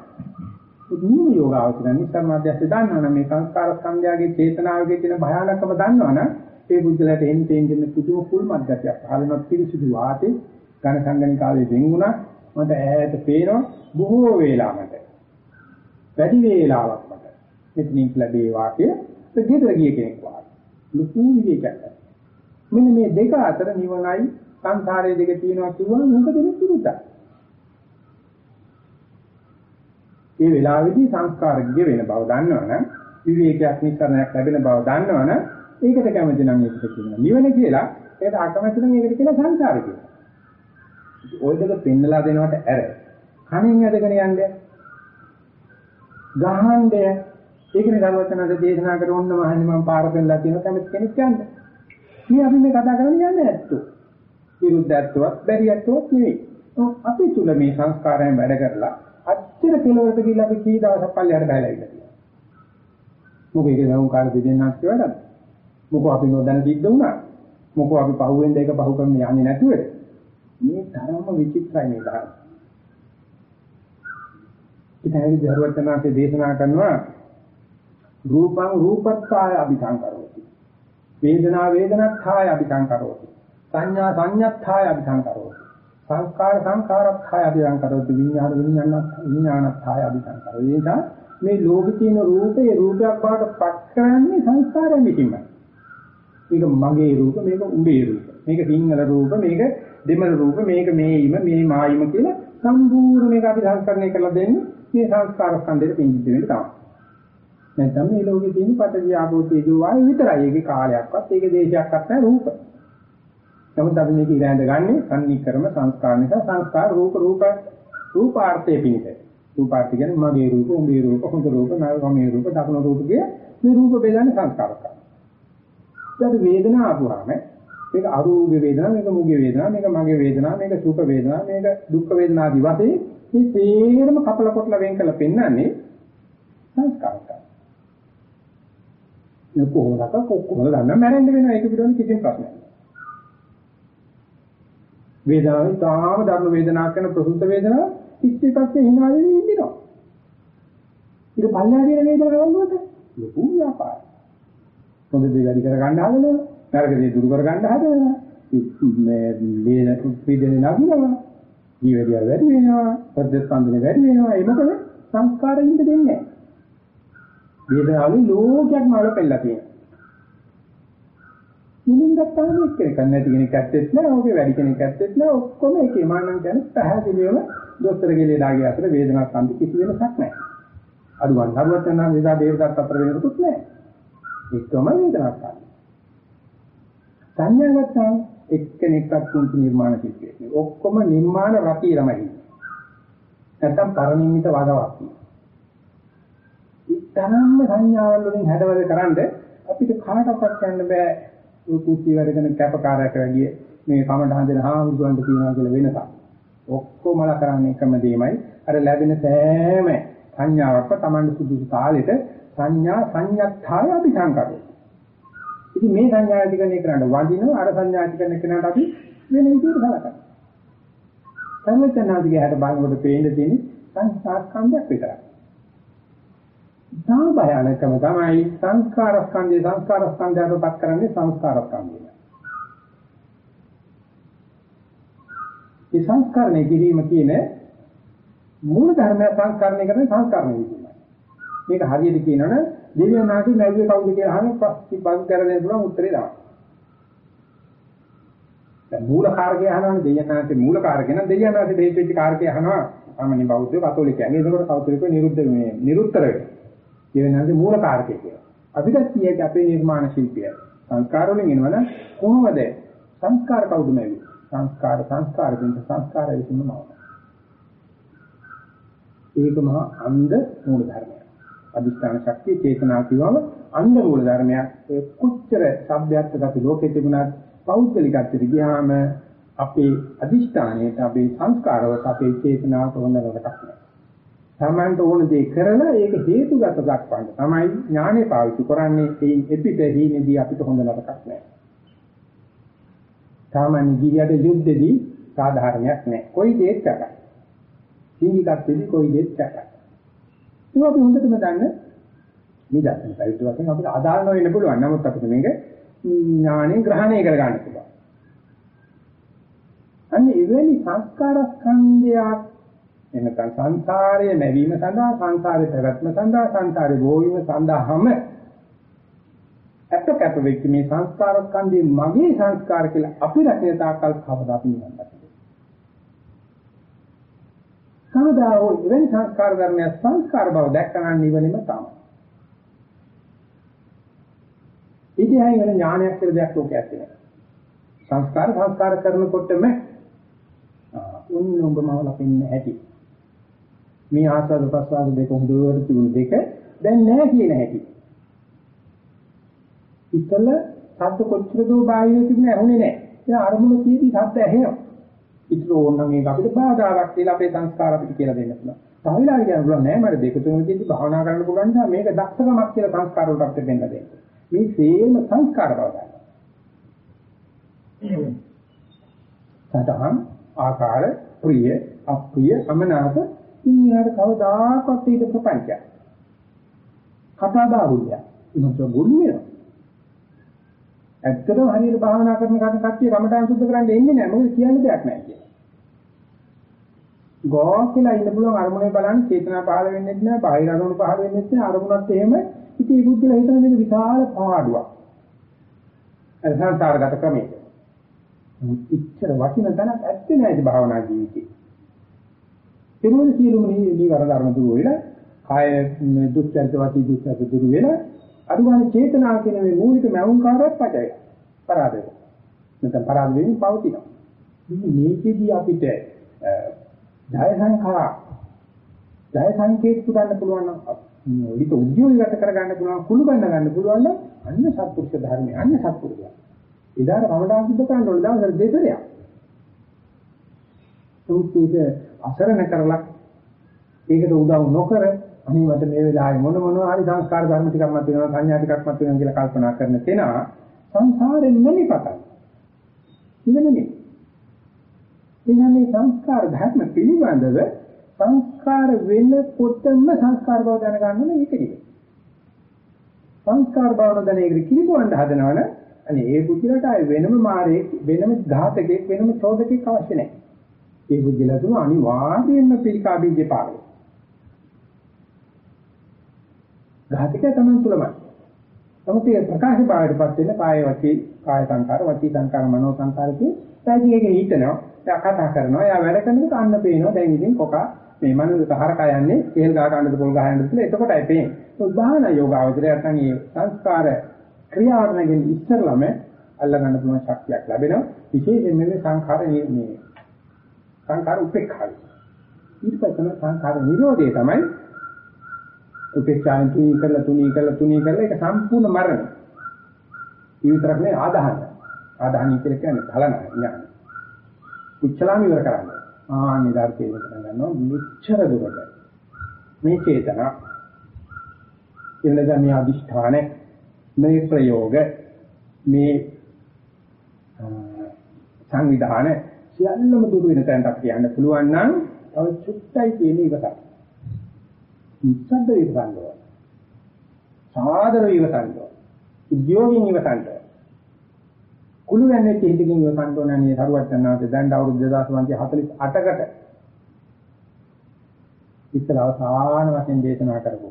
පුදුම යෝගාවචර නිස්සාර මාධ්‍යස්ස දන්නවනම් මේ සංස්කාර සංඥාගේ චේතනාවගේ තියෙන භයානකම දන්නවනම් ඒ බුද්ධලට එන්න තේින්න පුදුම කුල් මැදගතියක් පහළම පිරිසුදු වාතේ ඝන සංගණිකාවේ වෙන්ුණා මට ඈත පේනවා බොහෝ වේලාවකට. වැඩි වේලාවක් මට. මෙතනින් ලැබේ වාක්‍ය ගෙදර ගිය කෙනෙක් වාගේ ලොකු විවේකයක්. මෙන්න මේ දෙක අතර නිවනයි සංසාරයේ දෙක තියෙනවා කියුවම මොකද මේ විරුද්ධයි. මේ වෙලාවේදී සංස්කාරකගේ වෙන බව දන්නවනම් විවේකයක් නිස්සරණයක් ලැබෙන බව දන්නවනම් ඒකට කැමති නම් ඒකට කියනවා. නිවන කියලා ඒකට අකමැති නම් ඒකට කියලා සංසාරය කියලා. ওই දෙක පෙන්නලා දෙනවට ඇර කණින් ඇදගෙන යන්නේ ගහන්නේ ඒකනේ දරුවචනද දේශනා කර ඕන්න මහන්නේ මම පාර පෙන්නලා තියෙනවා කැමති කෙනෙක් යන්නේ. මේ අපි මේ කතා කරන්නේ යන්නේ නැත්තෝ. විරුද්ධත්වයක් බැරියත්වයක් නෙවෙයි. අපි තුල මේ සංස්කාරයෙන් වැඩ කරලා අච්චර කෙලවරට ගිහිල්ලා අපි කී දවසක් පල්ලෙහාට බහැලා ඉන්න කියලා. මොකද ඒක නවුන් කාලේ දෙදෙනාක් වැඩක්. මොකෝ අපි නොදැන සිද්ධ වුණා. මොකෝ අපි පහුවෙන් දෙක පහු කරන්න යන්නේ නැතුව මේ තරම්ම විචිත්‍රයි මේ ධර්ම. ඉතින් දරුවචනාසේ දේශනා කරනවා රූපං රූපත්ථාය අභිසංකරෝති. වේදනා වේදනත්ථාය අභිසංකරෝති. සංඥා සංඥත්ථාය අභිසංකරෝති. සංස්කාර සංකාරත්ථාය අභිසංකරෝති. විඥාන විඥානත් විඥානත්ථාය අභිසංකරෝති. එනිසා මේ ලෝකේ තියෙන රූපේ රූපයක් බවට පත් කරන්නේ සංස්කාරයෙන් විදිහමයි. මේක මගේ රූප, මේක උඹේ රූප, මේක සිංහල රූප, මේක දෙමළ රූප, මේක මේයිම, මේ මායිම කියලා සම්පූර්ණ මේක අපි සංස්කරණය කරලා දෙන්නේ මේ සංස්කාර ස්කන්ධයට පිටින් දෙන්න තමයි. නැත්නම් මේ ලෝකේ තියෙන පටවිය ආපෝ තේජෝ වායු විතරයි ඒකේ කාලයක්වත් ඒකේ දේශයක්වත් නැහැ රූප නමුත් අපි මේක ඉරැඳ ගන්නෙ සංනික්‍රම සංස්කාර නිසා සංස්කාර රූප රූප රූපාර්ථයේ පිණිස. රූපාර්ථය කියන්නේ මගේ රූප, උඹේ රූප, හොඳ රූප, නරකමේ රූප, දකුණු රූප කිය මේ රූප බෙදන්නේ සංස්කාරක. ඊට වේදනාව ආපුවාම මේක අරූප වේදනාව, මේක මුගේ වේදනාව, මේක මගේ වේදනාව, මේක සුඛ වේදනාව, මේක දුක්ඛ වේදනා ආදී වශයෙන් මේ තේරම කපල කොටලා වෙන් කරලා පෙන්වන්නේ සංස්කාරක. මේ කොහොමද කොහොමද ගන්න මැරෙන්න වෙනවා ඒක පිළිබඳ කිසිම ප්‍රශ්නයක් නෑ. වේදනාවේ තාම ධර්ම වේදනාවක් කරන ප්‍රසුද්ධ වේදනාව ඉස්සේ පස්සේ hina වෙන්නේ ඉන්නවා. ඊට පල්ලෙහා තියෙන වේදනාව වලට ලොකු ව්‍යාපාරය. හොඳ දේ වැඩි කර ගන්න හදනවා. නරක දේ දුරු කර ගන්න හදනවා. මේ වේද පීඩනේ නගිනවා. ජීවිතය වැඩි වෙනවා. ප්‍රතිස්පන්දනය වැඩි වෙනවා. ඒ මොකද සංස්කාරින්ද දෙන්නේ නැහැ. වේදනාවේ ලෝකයක්ම වල පෙළලා තියෙනවා. මුලින් ගත්තාම එක්කෙනෙක් නැති කෙනෙක් ඇත්තෙත් නෑ ඕකේ වැඩි කෙනෙක් ඇත්තෙත් නෑ ඔක්කොම එකේ මානම් කියන්නේ පැහැදිලිවම දොස්තර ගෙලේ දාගේ අතර වේදනාවක් සම්පි කිසි වෙනසක් නෑ අඩුවන් හරුවත් යනවා වේදා දේවදත්ත අතර වෙනකුත් නෑ ඒකම වේදනාවක් ගන්න සංඥා ගත්තාම එක්කෙනෙක්වත් කුංචි නිර්මාණ කිව්වේ ඔක්කොම නිර්මාණ රටි ළමයි. නැත්තම් පරිනිම්මිත වගාවක් ඉතරම්ම සංඥාවල් වලින් හැඩවල කරන්ද අපිට කාටවත් කියන්න බෑ කුස්සිය වැඩගෙන කැපකාරයට වැඩිය මේ කමඩහන් දෙන හාමුදුරන්ට කියනවා කියලා වෙනසක්. ඔක්කොමලා කරන්නේ එකම දෙයමයි. අර ලැබෙන සෑම සංඥාවක්ම Taman සුදුසු කාලෙට සංඥා සංයත්තාය අபிසංකරය. ඉතින් මේ සංඥා අධිකරණය කරන්න වඳිනවා අර සංඥා අධිකරණය කරනකොට අපි වෙන විදිහට බලනවා. සම්මතනාදිගේ හැට බලනකොට පේන්න තියෙන සංස්කාර ස්කන්ධයක් විතරයි. තා භයානකම තමයි සංස්කාර ස්කන්ධය සංස්කාර ස්කන්ධයටපත් කරන්නේ සංස්කාර ස්කන්ධය. මේ සංස්කරණය කිරීම කියන මූල ධර්මය සංස්කරණය කරන සංස්කරණය කිරීමයි. මේක හරියට කියනවනේ දෙවියන්ාගේ නැගුවේ කවුද කියලා අහන්නේ පස්සේ බං කරගෙන පුළුවන් උත්තරේ දාන්න. දැන් මූල කාර්කය අහනවනේ දෙවියන්ාගේ මූල කාර්කය නම් දෙවියන්ාගේ දෙහිත් වෙච්ච කාර්කය අහනවා. සාමාන්‍ය බෞද්ධ කතෝලිකයන්. ඒකකොට කතෝලිකයෝ නිරුද්ධ මේ නිරුත්තර වෙනවා. කියවෙනාගේ මූල කාර්කය කියලා. අපිට කියන්නේ අපේ නිර්මාණ ශිල්පය. සංස්කාර වලින් එනවනම් කොහොමද සංස්කාර කවුද මේ? සංස්කාර සංස්කාර දෙන්න සංස්කාර විසින්ම ඒක මහා අන්ධ මූල ධර්මයක්. අදිස්ථාන ශක්තිය චේතනා කියවම අන්ධ මූල ධර්මයක්. ඒ කුච්චර සભ્યත්වගත ලෝකෙ තිබුණත් පෞද්ගලිකත්වයට ගියාම අපේ අදිස්ථානයේ අපේ සංස්කාරවල අපේ චේතනාවට හොඳකට නැහැ. තමන්ට ඕන දේ කරලා ඒක හේතුගත දක්වන්න තමයි ඥානෙ පාවිච්චි කරන්නේ ඒ එපිට හීනේදී අපිට හොඳ නරකක් නැහැ. සාමාන්‍ය ජීවිතයේ යුද්ධෙදී සාධාරණයක් නැහැ. කොයි දෙයක් කරා. ජීවිතයේදී කොයි දෙයක් කරා. ඒක අපි හොඳටම දන්න නිදර්ශන පරිදි වශයෙන් අපිට අදාළ නොවෙන්න පුළුවන්. නමුත් අපිට මේක ඥාණයෙන් ග්‍රහණය කර ගන්න පුළුවන්. අන්න එවැනි සංස්කාර ස්කන්ධයක් එනකන් සංසාරයේ නැවීම සඳහා සංසාරේ පැවැත්ම සඳහා සංසාරේ බෝවීම සඳහාම අප කැප වෙච්ච මේ සංස්කාර ස්කන්ධේ මගේ සංස්කාර කියලා අපි රැකේ තාකල් කවදා අපි නිවන්ට කවදා හෝ ඉවෙන් සංස්කාර ධර්මය සංස්කාර බව දැක්කනම් නිවනෙම තමයි. ඊට එහායි වෙන ඥානයක් කියලා දෙයක් ලෝකයක් නැහැ. සංස්කාර සංස්කාර කරනකොටම උන් උඹම ලපින්න ඇති. මේ ආස්වාද ප්‍රසආද දෙක හොඳට තිබුණ දෙක දැන් නැහැ කියන හැටි. ඉතල සද්ද කොච්චර දෝ බාහිර තිබුණේ ඇහුනේ නැහැ. දැන් අරමුණ තියෙදි සද්ද ඇහෙනවා. ඉතින් ඕන මේක අපිට බාධාවක් කියලා අපේ සංස්කාර අපිට කියලා දෙන්න පුළුවන්. තවවිලා කියන්න පුළුවන් නෑ මට දෙක තුනකදී භාවනා කරන්න පුළුවන් නිසා මේක දක්ෂකමක් කියලා සංස්කාර වලට අපිට දෙන්න දෙන්න. මේ සේම සංස්කාර බව ගන්න. සතහන් ආකාර ප්‍රිය අප්‍රිය අමනාප ඉන්හිහට කවදාකවත් ඊට ප්‍රපංචය. කතා බාහුල්‍ය. ඉමත් ගුරු වෙනවා. ඇත්තටම හරියට භාවනා කරන කට්ටිය කමඨාන් සුද්ධ කරන්න එන්නේ නැහැ. මොකද කියන්න දෙයක් නැහැ කියලා. ගෝක් කියලා ඉන්න පුළුවන් අරමුණේ බලන්න චේතනා පහළ වෙන්නේ නැහැ. බාහිර අරමුණු පහළ වෙන්නේ නැහැ. අරමුණත් එහෙම ඉතින් ඒ බුද්ධිලා හිතන මේක විශාල පාඩුවක්. අර සංසාරගත ක්‍රමයක. ඉච්ඡර වටින තැනක් ඇත්තේ නැහැ භාවනා ජීවිතේ. කෙනෙකුට සියලුම නීවර ධර්ම දුර වෙලා කාය දුක්ඛිත වති දුක්ඛිත දුර වෙලා අදුගානේ චේතනාව කියන මේ මූලික මෞංකාරයක් පටය. පරාදය. නැත්නම් පරාද වෙමින් පවතිනවා. ඉතින් මේකෙදී අපිට ජය සංඛා ජය සංකේත පුදන්න පුළුවන් නම් ඊට උද්‍යෝගගත කරගන්න පුළුවන් කුළු බඳ ගන්න පුළුවන් නම් අන්න සත්පුරුෂ ධර්මය අන්න සත්පුරුෂය. ඉදාර කමඩාන් සිද්ධ කරන්න ඕන දවස් දෙතරයක්. උත්තේක අසරණ කරලා ඒකට උදව් නොකර අනේ මට මේ වෙලාවේ මොන මොනවා හරි සංස්කාර ධර්ම ටිකක් මත වෙනවා සංඥා ටිකක් මත වෙනවා කියලා කල්පනා කරන කෙනා සංසාරෙන් නැනිපතයි. ඉවෙන්නේ. එනම් මේ සංස්කාර ධර්ම පිළිබඳව සංස්කාර වෙනකොටම සංස්කාර බව දැනගන්න මේක නෙවෙයි. සංස්කාර බව දැනගෙන කිලිපවන්න හදනවනේ අනේ ඒ බුද්ධිලට ආය වෙනම මාරේ වෙනම ඝාතකෙක් වෙනම චෝදකෙක් අවශ්‍ය නැහැ. ඒ බුද්ධිලා තුන අනිවාර්යයෙන්ම පිළිකා බීජේ පාරේ. ඝාතකය තමයි තුලමයි. නමුත් ඒ ප්‍රකාශ භාවයටපත් වෙන කාය වචී කාය සංකාර වචී සංකාර මනෝ සංකාරකේ පැහැදිලිගේ හිතනවා. එයා කතා කරනවා. එයා වැඩ කරනකොට අන්න පේනවා. දැන් ඉතින් කොකා මේ මනුස්සය හරක යන්නේ තේල් ගහ ගන්නද පොල් ගහ ගන්නද කියලා එතකොටයි පේන්නේ. උදාහරණ යෝගාවචරය නැත්නම් මේ සංස්කාර ක්‍රියාවරණයෙන් ඉස්සරළම අල්ලගන්න පුළුවන් ශක්තියක් ලැබෙනවා. විශේෂයෙන් මේ සංඛාර මේ සංඛාර උපේක්ෂාවයි. ඊට පස්සේ සංඛාර නිරෝධය තමයි උපේක්ෂාවෙන් තුනී කරලා තුනී කරලා තුනී කරලා ඒක සම්පූර්ණ මරණ. ඒ විතරක් නෙවෙයි ආදාහන. ආදාහන කියලා කියන්නේ ඵලන ඥාන. උච්චලාම ඉවර කරන්න. ආ නිදාර්ථය ඉවර කරගන්නවා මෙච්චර දුරට. මේ චේතන එන්නද මේ අදිෂ්ඨාන මේ ප්‍රයෝග මේ සංවිධාන සියල්ලම දුරු වෙන තැනට අපි යන්න පුළුවන් නම් තව චුට්ටයි තියෙන ඉවසක්. නිස්සද්ද ඉවසන්න ඕන. සාදර ඉවසන්න ඕන. උද්‍යෝගින් ඉවසන්න ඕන. කුළු යන්නේ හිතකින් ඉවසන්න ඕන නේ සරුවත් යනවාද දැන් අවුරුදු 2548කට ඉස්සර අවසාන වශයෙන් දේශනා කරපො.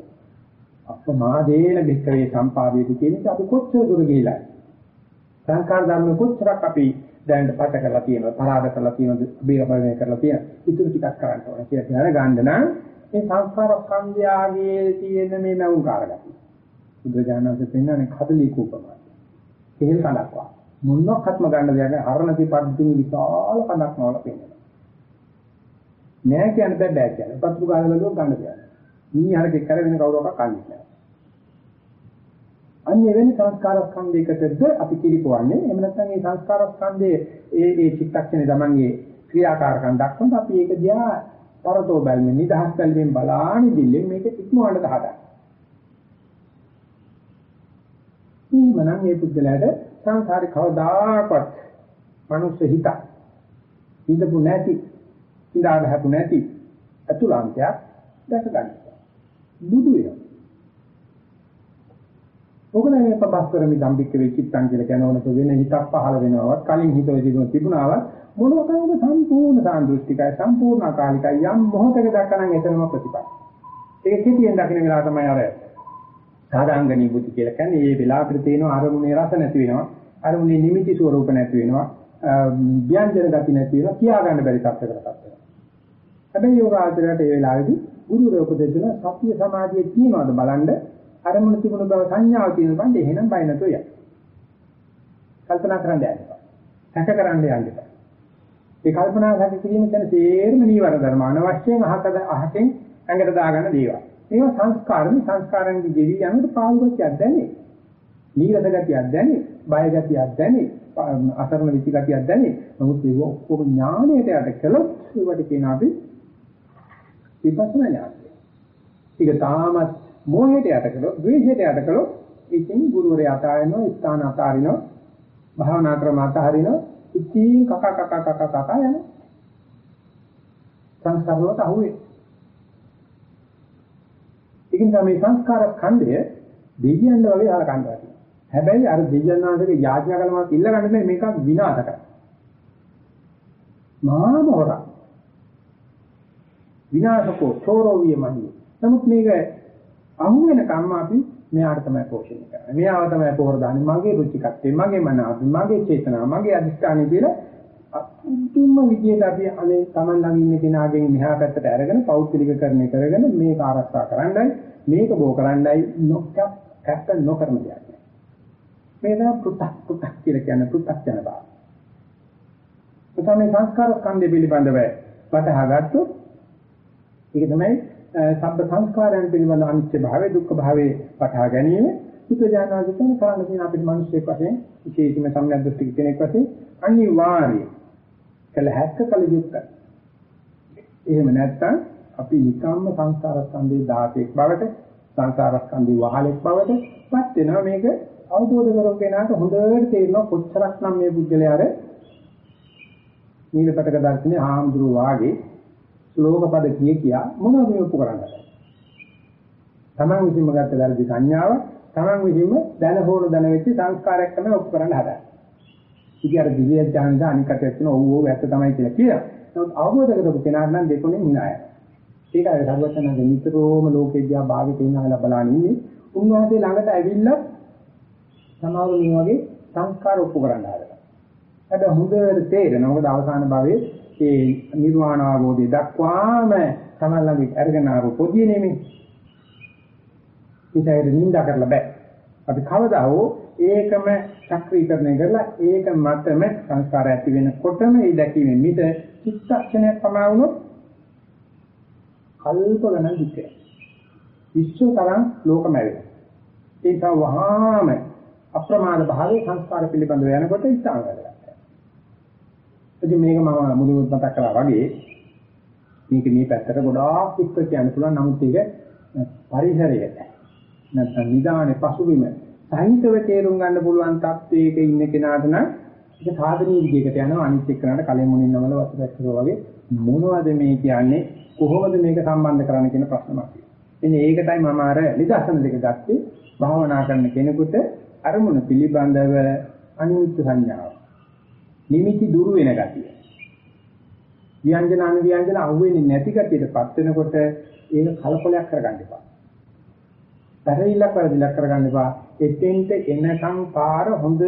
අප්‍රමාදේන භික්කවේ සම්පාදේති කියන එක අපි කොච්චර දුර ගිහිලා. සංකාර ධර්ම කොච්චරක් අපි දැනට පට කරලා තියෙනවා පරාද කරලා තියෙනවා බේරපරණය කරලා තියෙනවා. ඉතුරු ටිකක් කරන්න ඕනේ කියලා දැනගන්න නම් මේ සංස්කාර ස්කන්ධයගේ තියෙන මේ නවුකාර ගතිය බුදුජානක පෙන්වන්නේ කදලී කූපමයි කෙහෙල් කඩක්වා මොනක්වත්ම ගන්න දෙයක් නෑ. අරණති පද්ධතිය විශාල කඩක් නවල පෙන්වනවා නෑ කියන්න බෑ බෑ කියන්නේ පත්තු ගාලා බලුවොත් ගන්න දෙයක් නෑ. මී හරකෙක් කර වෙන කවුරක්වත් කන්නේ නෑ. අන්න එවැනි සංස්කාර ස්කන්ධයකටද අපි කිරිපවන්නේ. එහෙම නැත්නම් මේ සංස්කාර ස්කන්ධයේ ඒ ඒ චිත්තක්ෂණේ තමන්ගේ ක්‍රියාකාරකම් දක්වන අපි ඒක දිහා පරතෝ බැලමින් නිදහස් බැලමින් බලානි දිල්ලෙන් මේක ඉක්මවන්න හදා. ඊමනම් මේ පුද්ගලයාට සංසාරේ කවදාකවත් මනුස්ස හිත හිතපු නැති ඉඳාගහපු නැති අතුලාන්තයක් දැක ගන්න. බුදු වෙනවා. මොකද මේ පබස් කරමි ධම්බික්ක වෙච්චිත්තං කියලා කියන ඕනක වෙන හිතක් පහළ වෙනවවත් කලින් හිතේ තිබුණ තිබුණාවත් මොනවාකවද සම්පූර්ණ සාන්දෘෂ්ටිකයි සම්පූර්ණ අකාලිකයි යම් මොහොතක දක්කනම් එතනම ප්‍රතිපල. ඒක කෙටියෙන් දකින්න වෙලාව තමයි අර සාදාංගනී බුද්ධි කියලා කියන්නේ මේ වෙලාවට තියෙන අරමුණේ රස නැති වෙනවා අරමුණේ නිමිති ස්වરૂප නැති වෙනවා ව්‍යංජන ගති නැති වෙනවා කියා ගන්න බැරි තත්ත්වයකටපත් වෙනවා. හැබැයි යෝගාචරයට ඒ වෙලාවේදී ගුරුවරයෙකු උපදෙස් දෙන සතිය සමාධිය තියනවාද බලන්න අරමුණ තිබුණ බව සංඥාව තියෙන බණ්ඩේ එහෙනම් බය නැතුව යයි. කල්පනා කරන්න යන්න එපා. සැක කරන්න යන්න එපා. ඒ කල්පනා සැක කිරීම කියන්නේ තේරම නීවර ධර්ම අනවශ්‍යයෙන් අහකද අහකින් ඇඟට දාගන්න දේවල්. මේවා සංස්කාරනේ සංස්කාරයන්ගේ දෙවි යනකොට පාළුගතියක් දැනේ. නීරස ගතියක් දැනේ. බය ගතියක් දැනේ. අසරණ විචි ගතියක් දැනේ. නමුත් ඒක ඔක්කොම ඥානයට යට කළොත් ඒවට කියන අපි විපස්සනා ඥානය. ඒක තාමත් මෝහයට යට කළොත්, ද්වේෂයට යට කළොත් ඉතින් ගුරුවරයා අතාරිනවා, ස්ථාන අතාරිනවා, භාවනා ක්‍රම අතාරිනවා, ඉතින් කක කක කක කක යන සංස්කාර වලට අහුවේ. ඒකින් තමයි සංස්කාර ඛණ්ඩය දෙවියන් වගේ හලකන්නවා. හැබැයි අර දෙවියන් වහන්සේගේ යාඥා කළමක් ඉල්ල ගන්න මේක විනාශ කරයි. මහා මොහොත විනාශකෝ චෝරෝ වියමහි. නමුත් මේක අහු වෙනකම්ම අපි මෙයාට තමයි පෝෂණය කරන්නේ. මෙයාව තමයි පොහොර දාන්නේ. මගේ රුචිකත්වය, මගේ මනාව, මගේ චේතනාව, මගේ අධිෂ්ඨානය කියලා අතුම්ම විදියට අපි අනේ Taman ළඟ ඉන්න කෙනාගෙන් මෙහා පැත්තට අරගෙන පෞද්ගලිකකරණය කරගෙන මේක ආරක්ෂා කරන්නයි, මේක බෝ කරන්නයි නොකප් කැප්ත නොකරන දෙයක්. මේක පු탁 පු탁 කියලා කියන්නේ පු탁 යන බව. ඒ තමයි සංස්කාර කන්දේ පිළිබඳව වටහා ගත්තොත් ඒක තමයි සබ්බ සංස්කාරයන් පිළිබඳ අනිත්‍ය භාවය දුක්ඛ භාවය වටහා ගැනීම බුදුජානනාදිකන කරන්න තියෙන අපිට මිනිස්සෙක් වශයෙන් විශේෂයෙන්ම සම්යද්දස්තික කෙනෙක් වශයෙන් අනිවාර්ය කළ හැක්ක කළ යුක්තයි. එහෙම නැත්නම් අපි නිකම්ම සංස්කාර ස්කන්ධේ 16ක් බවට සංස්කාර ස්කන්ධේ වහලෙක් බවට පත් වෙනවා මේක අවබෝධ කරගන්න කෙනාට හොඳට තේරෙනවා කොච්චරක් නම් මේ බුද්ධලයාර නීලපටක දර්ශනේ ආම්දුරු වාගේ ශ්ලෝක පද කිය කියා මොනවද මේ ඔප්පු කරන්නේ? තමන් විසින්ම ගත්ත වැරදි සංඥාව තමන් විසින්ම දැන හෝන දැන වෙච්ච සංස්කාරයක් තමයි ඔප්පු කරන්න හදන්නේ. ඉතින් අර දිව්‍ය ඥානද අනිකට එක්කන ඔව් ඔව් ඇත්ත තමයි කියලා කියනවා. නමුත් අවබෝධ කරගත්ත කෙනාට නම් දෙකොනේ හිනාය. ඒකයි සර්වඥාගේ නිතරම ලෝකේ දිහා භාවිත ඉන්නවා බලන ඉන්නේ. උන්වහන්සේ ළඟට ඇවිල්ලා සමාව මේ වගේ සංස්කාර ඔප්පු කරන්න හදලා. හැබැයි හොඳට තේරෙනවා මොකද අවසාන භවයේ ඒ නිර්වාණ අවබෝධය දක්වාම තමයි ළඟ අරගෙන ආව පොදිය නෙමෙයි. ඒකට නිඳා කරලා බෑ. අපි කවදා හෝ ඒකම චක්‍රීකරණය කරලා ඒක මතම සංස්කාර ඇති වෙනකොටම ඒ දැකීමෙන් මිද චිත්තක්ෂණයක් පමා වුණොත් කල්ප ගණන් දුක්ඛය. විශ්ව තරම් ලෝකම වෙනවා. ඒක වහාම අප්‍රමාද භාවයේ සංස්කාර පිළිබඳව යනකොට ඉස්සාව වෙනවා. ඉතින් මේක මම මුලින්ම මතක් කළා වගේ මේක මේ පැත්තට ගොඩාක් එක්ක කියන්න පුළුවන්. නමුත් ඒක පරිසරයට නැත්නම් නිදානේ පසුබිම සහිතව තේරුම් ගන්න පුළුවන් තත්වයක ඉන්න කෙනාට නම් ඒක සාධනීය විදිහකට යනවා. අනිත් එක්කනට කලින් මුලින් නමල වතුරක්කෝ වගේ මොනවද මේ කියන්නේ? කොහොමද මේක සම්බන්ධ කරන්නේ කියන ප්‍රශ්නයක් තියෙනවා. ඒකටයි මම අර නිදර්ශන දෙක ගත්තේ. භාවනා කරන කෙනෙකුට අරමුණ පිළිබඳව අනිත්‍ය සංඥාව. නිමිති දුරු වෙන ගතිය. ව්‍යංජන අනුව්‍යංජන අහුවෙන්නේ නැති ගතියටපත් වෙනකොට ඒක කලකොලයක් කරගන්න එපා. පරිවිලක් වරදිලක් කරගන්න එපා. එතෙන්ට එනකම් පාර හොඳ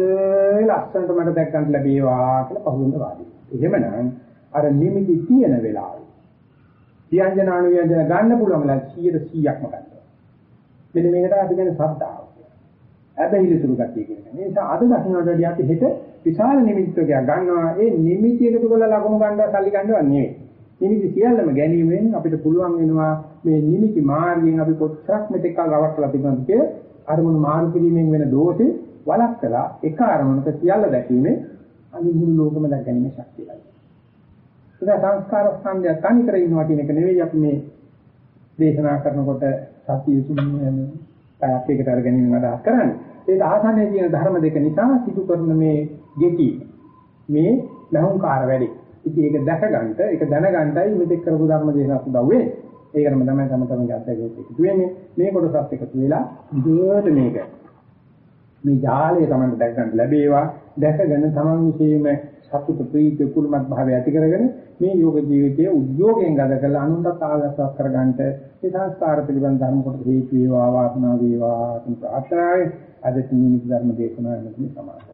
ලස්සනට මට දැක් ගන්න ලැබේවා කියලා පහුවෙන්ද වාදී. එහෙමනම් අර නිමිති තියෙන වෙලාවේ ව්‍යංජන අනුව්‍යංජන ගන්න පුළුවන් වෙලාව 100%ක්ම ගන්නවා. මෙන්න මේකට අපි කියන්නේ ශ්‍රද්ධාව. ඇබැහිලිතුරු ගතිය කියන එක. ඒ නිසා අද දකින්නට වැඩි අපි හෙට විශාල නිමිත්තක් ගන්නවා. ඒ නිමිති එකතු කරලා ලකුණු ගන්නවා සල්ලි ගන්නවා නෙවෙයි. නිමිති සියල්ලම ගැනීමෙන් අපිට පුළුවන් වෙනවා මේ නිමිති මාර්ගයෙන් අපි කොච්චරක් මෙතෙක් ගවට්ටලා තිබුණාද කියලා අරමුණු මාරු කිරීමෙන් වෙන දෝෂේ වළක්වලා එක අරමුණක සියල්ල දැකීමේ අනිමුළු ලෝකම දැක ගැනීම ශක්තිය ලැබෙනවා. ඒක සංස්කාර ස්කන්ධය තනි කර ඉන්නවා කියන එක නෙවෙයි අපි මේ දේශනා කරනකොට සතිය තුන්නේ පැයක් එකට අරගෙන ඉන්න අදහස් කරන්නේ. ඒක ආසන්නයේ තියෙන ධර්ම දෙක නිසා සිදු කරන මේ ගෙටි මේ ලහුංකාර වැඩි. ඉතින් ඒක දැක ගන්නට ඒක දැනගන්නයි මෙතෙක් කරපු ධර්ම දේශනා උදව් වෙන්නේ. ඒකම තමයි තම තමන්ගේ අත්දැකීම් එකතු වෙන්නේ. මේ කොටසත් එකතු වෙලා දුරට මේක මේ ජාලය තමයි දැක ගන්න ලැබේවා. දැකගෙන තමන් විශ්ීමේ සතුට ප්‍රීතිය කුල්මත් භාවය ඇති කරගෙන මේ යෝග ජීවිතයේ උද්‍යෝගයෙන් ගත කරලා අනුන්ට ආගතක් කරගන්නට මේ සංස්කාර පිළිබඳ ධර්ම කොට හේතු වේවා වාසනාව වේවා කියන ප්‍රාර්ථනාවයි අද තුන්වෙනි ධර්ම දේශනාව මෙතන සමාප්ත.